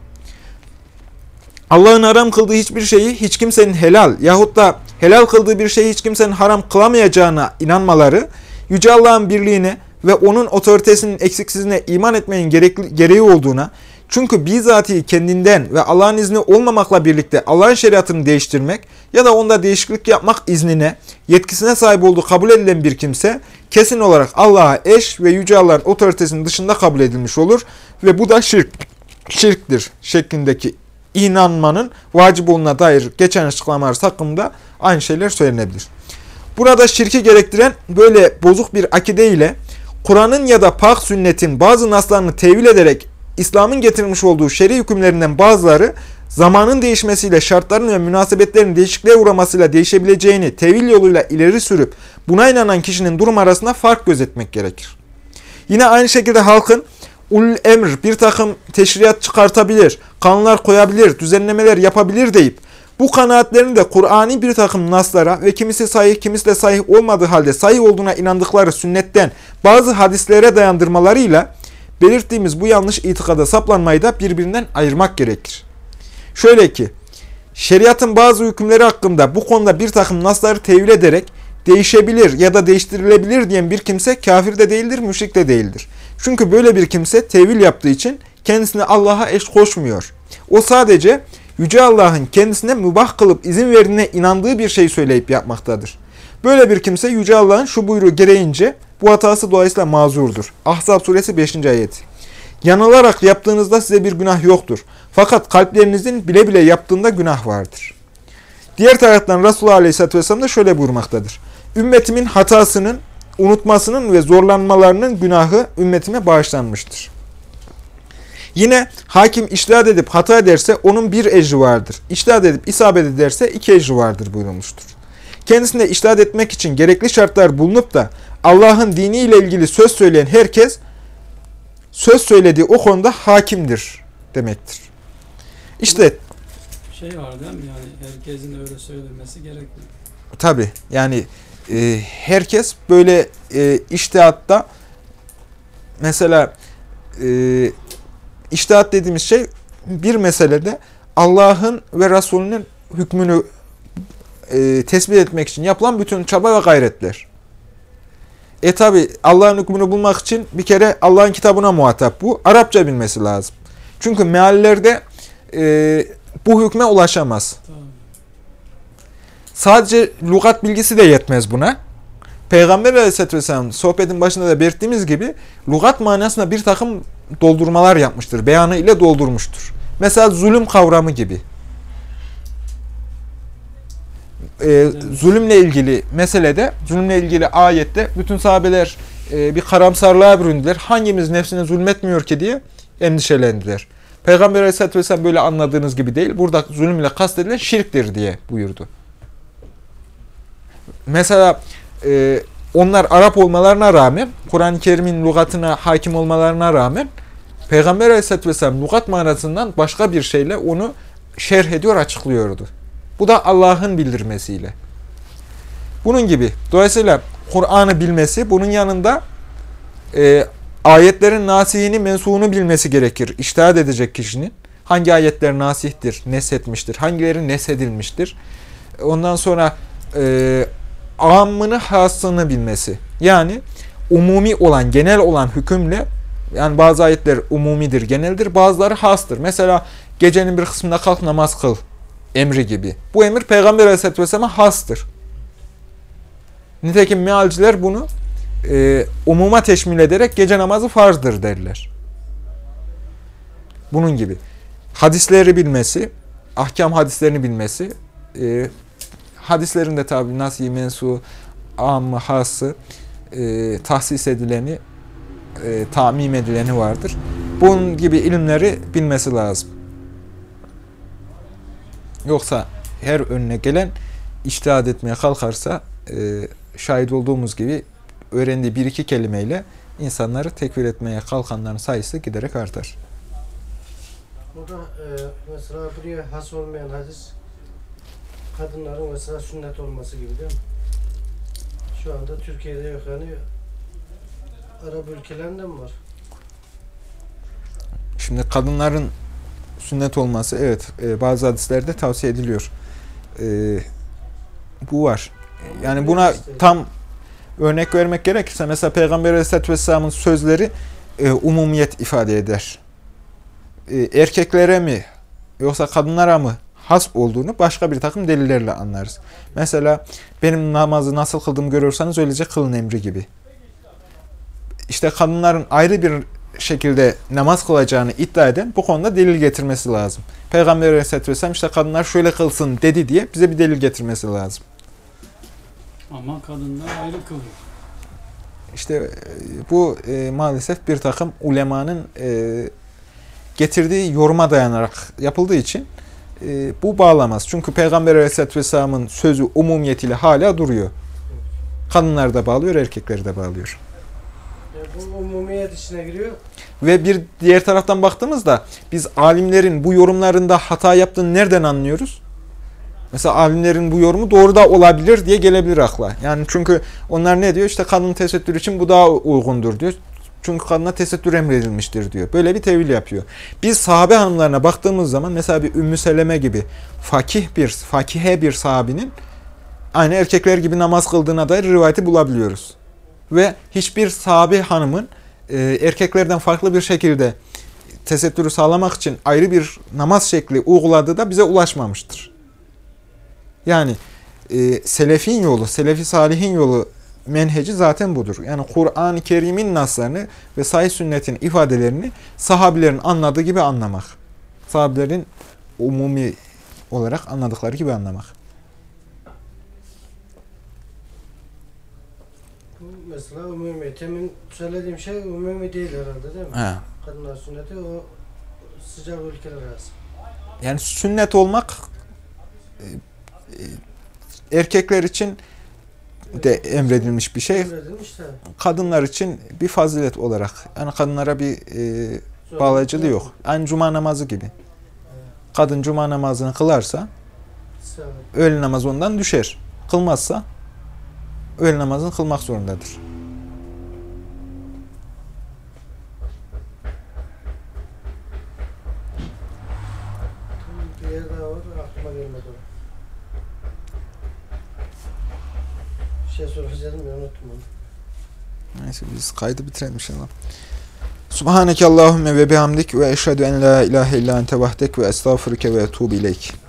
Allah'ın haram kıldığı hiçbir şeyi hiç kimsenin helal yahut da helal kıldığı bir şeyi hiç kimsenin haram kılamayacağına inanmaları, Yüce Allah'ın birliğine ve onun otoritesinin eksiksizliğine iman etmenin gerekli, gereği olduğuna, çünkü bizatihi kendinden ve Allah'ın izni olmamakla birlikte Allah'ın şeriatını değiştirmek ya da onda değişiklik yapmak iznine, yetkisine sahip olduğu kabul edilen bir kimse kesin olarak Allah'a eş ve Yüce Allah'ın otoritesinin dışında kabul edilmiş olur ve bu da şirk, şirktir şeklindeki inanmanın vacip olduğuna dair geçen açıklamalar hakkında aynı şeyler söylenebilir. Burada şirki gerektiren böyle bozuk bir akide ile Kur'an'ın ya da pak sünnetin bazı naslarını tevil ederek İslam'ın getirmiş olduğu şer'i hükümlerinden bazıları zamanın değişmesiyle şartların ve münasebetlerin değişikliğe uğramasıyla değişebileceğini tevil yoluyla ileri sürüp buna inanan kişinin durum arasında fark gözetmek gerekir. Yine aynı şekilde halkın ul emr bir takım teşriyat çıkartabilir, kanunlar koyabilir, düzenlemeler yapabilir deyip bu kanaatlerini de Kur'an'i bir takım naslara ve kimisi sahih kimisi de sahih olmadığı halde sahih olduğuna inandıkları sünnetten bazı hadislere dayandırmalarıyla belirttiğimiz bu yanlış itikada saplanmayı da birbirinden ayırmak gerekir. Şöyle ki, şeriatın bazı hükümleri hakkında bu konuda bir takım nasları tevil ederek değişebilir ya da değiştirilebilir diyen bir kimse kafir de değildir, müşrik de değildir. Çünkü böyle bir kimse tevil yaptığı için kendisini Allah'a eş koşmuyor. O sadece Yüce Allah'ın kendisine mübah kılıp izin verdiğine inandığı bir şey söyleyip yapmaktadır. Böyle bir kimse Yüce Allah'ın şu buyruğu gereğince bu hatası dolayısıyla mazurdur. Ahzab suresi 5. ayet. Yanılarak yaptığınızda size bir günah yoktur. Fakat kalplerinizin bile bile yaptığında günah vardır. Diğer taraftan Resulullah Aleyhisselatü Vesselam da şöyle buyurmaktadır. Ümmetimin hatasının, unutmasının ve zorlanmalarının günahı ümmetime bağışlanmıştır. Yine hakim iştihad edip hata ederse onun bir ecri vardır. İştihad edip isabet ederse iki ecri vardır buyurulmuştur. Kendisinde iştihad etmek için gerekli şartlar bulunup da Allah'ın diniyle ilgili söz söyleyen herkes söz söylediği o konuda hakimdir demektir. İşte Şey var değil mi? Yani herkesin öyle söylemesi gerekmiyor. tabi yani e, herkes böyle e, iştihatta mesela e, iştihat dediğimiz şey bir meselede Allah'ın ve Resulünün hükmünü e, tespit etmek için yapılan bütün çaba ve gayretler. E tabi Allah'ın hükmünü bulmak için bir kere Allah'ın kitabına muhatap bu. Arapça bilmesi lazım. Çünkü meallerde e, bu hükme ulaşamaz. Tamam. Sadece lügat bilgisi de yetmez buna. Peygamber Aleyhisselatü Vesselam sohbetin başında da belirttiğimiz gibi lügat manasında bir takım doldurmalar yapmıştır. Beyanı ile doldurmuştur. Mesela zulüm kavramı gibi. Ee, zulümle ilgili meselede, zulümle ilgili ayette bütün sahabeler e, bir karamsarlığa büründüler. Hangimiz nefsine zulmetmiyor ki diye endişelendiler. Peygamber Aleyhisselatü Vesselam böyle anladığınız gibi değil. Burada zulüm ile kastedilen şirktir diye buyurdu. Mesela e, onlar Arap olmalarına rağmen, Kur'an-ı Kerim'in lügatına hakim olmalarına rağmen Peygamber Aleyhisselatü Vesselam lügat manasından başka bir şeyle onu şerh ediyor, açıklıyordu. Bu da Allah'ın bildirmesiyle. Bunun gibi. Dolayısıyla Kur'an'ı bilmesi, bunun yanında e, ayetlerin nasihini, mensuğunu bilmesi gerekir. İştihad edecek kişinin. Hangi ayetler nasihtir, neshetmiştir, hangileri nesedilmiştir. Ondan sonra e, amını hasını bilmesi. Yani umumi olan, genel olan hükümle yani bazı ayetler umumidir, geneldir. Bazıları hastır. Mesela gecenin bir kısmında kalk namaz kıl emri gibi. Bu emir Peygamber Aleyhisselatü Vesselam'a hastır. Nitekim mealciler bunu e, umuma teşmil ederek gece namazı farzdır derler. Bunun gibi. Hadisleri bilmesi, ahkam hadislerini bilmesi, e, hadislerin de tabi nasi, mensu, ammı, hası, e, tahsis edileni, e, tamim edileni vardır. Bunun gibi ilimleri bilmesi lazım. Yoksa her önüne gelen iştihad etmeye kalkarsa e, şahit olduğumuz gibi öğrendiği bir iki kelimeyle insanları tekfir etmeye kalkanların sayısı giderek artar. Burada e, mesela buraya has olmayan hadis kadınların mesela sünnet olması gibi değil mi? Şu anda Türkiye'de yok yani Arap ülkelerinde mi var? Şimdi kadınların sünnet olması evet e, bazı hadislerde tavsiye ediliyor. E, bu var. Yani buna tam örnek vermek gerekirse mesela Peygamber Aleyhisselatü Vesselam'ın sözleri e, umumiyet ifade eder. E, erkeklere mi yoksa kadınlara mı has olduğunu başka bir takım delillerle anlarız. Mesela benim namazı nasıl kıldığımı görüyorsanız öylece kılın emri gibi. İşte kadınların ayrı bir şekilde namaz kılacağını iddia eden bu konuda delil getirmesi lazım. Peygamber Aleyhisselatü Vesselam işte kadınlar şöyle kılsın dedi diye bize bir delil getirmesi lazım. Ama kadınlar ayrı kılıyor. İşte e, bu e, maalesef bir takım ulemanın e, getirdiği yoruma dayanarak yapıldığı için e, bu bağlamaz. Çünkü Peygamber Aleyhisselatü Vesselam'ın sözü umumiyetiyle hala duruyor. Kadınlar da bağlıyor, erkekleri de bağlıyor. Bu umumiyet içine giriyor. Ve bir diğer taraftan baktığımızda biz alimlerin bu yorumlarında hata yaptığını nereden anlıyoruz? Mesela alimlerin bu yorumu doğru da olabilir diye gelebilir akla. Yani çünkü onlar ne diyor? İşte kadın tesettür için bu daha uygundur diyor. Çünkü kadına tesettür emredilmiştir diyor. Böyle bir tevil yapıyor. Biz sahabe hanımlarına baktığımız zaman mesela bir Ümmü Seleme gibi fakih bir, fakihe bir sahabinin aynı erkekler gibi namaz kıldığına dair rivayeti bulabiliyoruz. Ve hiçbir sahabe hanımın e, erkeklerden farklı bir şekilde tesettürü sağlamak için ayrı bir namaz şekli uyguladığı da bize ulaşmamıştır. Yani e, selefin yolu, selefi salihin yolu menheci zaten budur. Yani Kur'an-ı Kerim'in naslarını ve sahih sünnetin ifadelerini sahabilerin anladığı gibi anlamak. Sahabilerin umumi olarak anladıkları gibi anlamak. Bu mesela umumi. Temin söylediğim şey umumi değil herhalde değil mi? He. Kadınlar sünneti o sıcak ülkeler arası. Yani sünnet olmak e, e, erkekler için de emredilmiş bir şey. Emredilmiş de. Kadınlar için bir fazilet olarak. Yani kadınlara bir e, bağlayıcılığı yok. Aynı cuma namazı gibi. Kadın cuma namazını kılarsa öğle namazı ondan düşer. Kılmazsa öğle namazını kılmak zorundadır. Şey soracaktım unuttum. Neyse biz kaydı bitirelim inşallah. Subhaneke Allahümme ve bihamdik ve eşhedü en la ilahe illa ente vahdek ve estağfurüke ve etubu ileyk.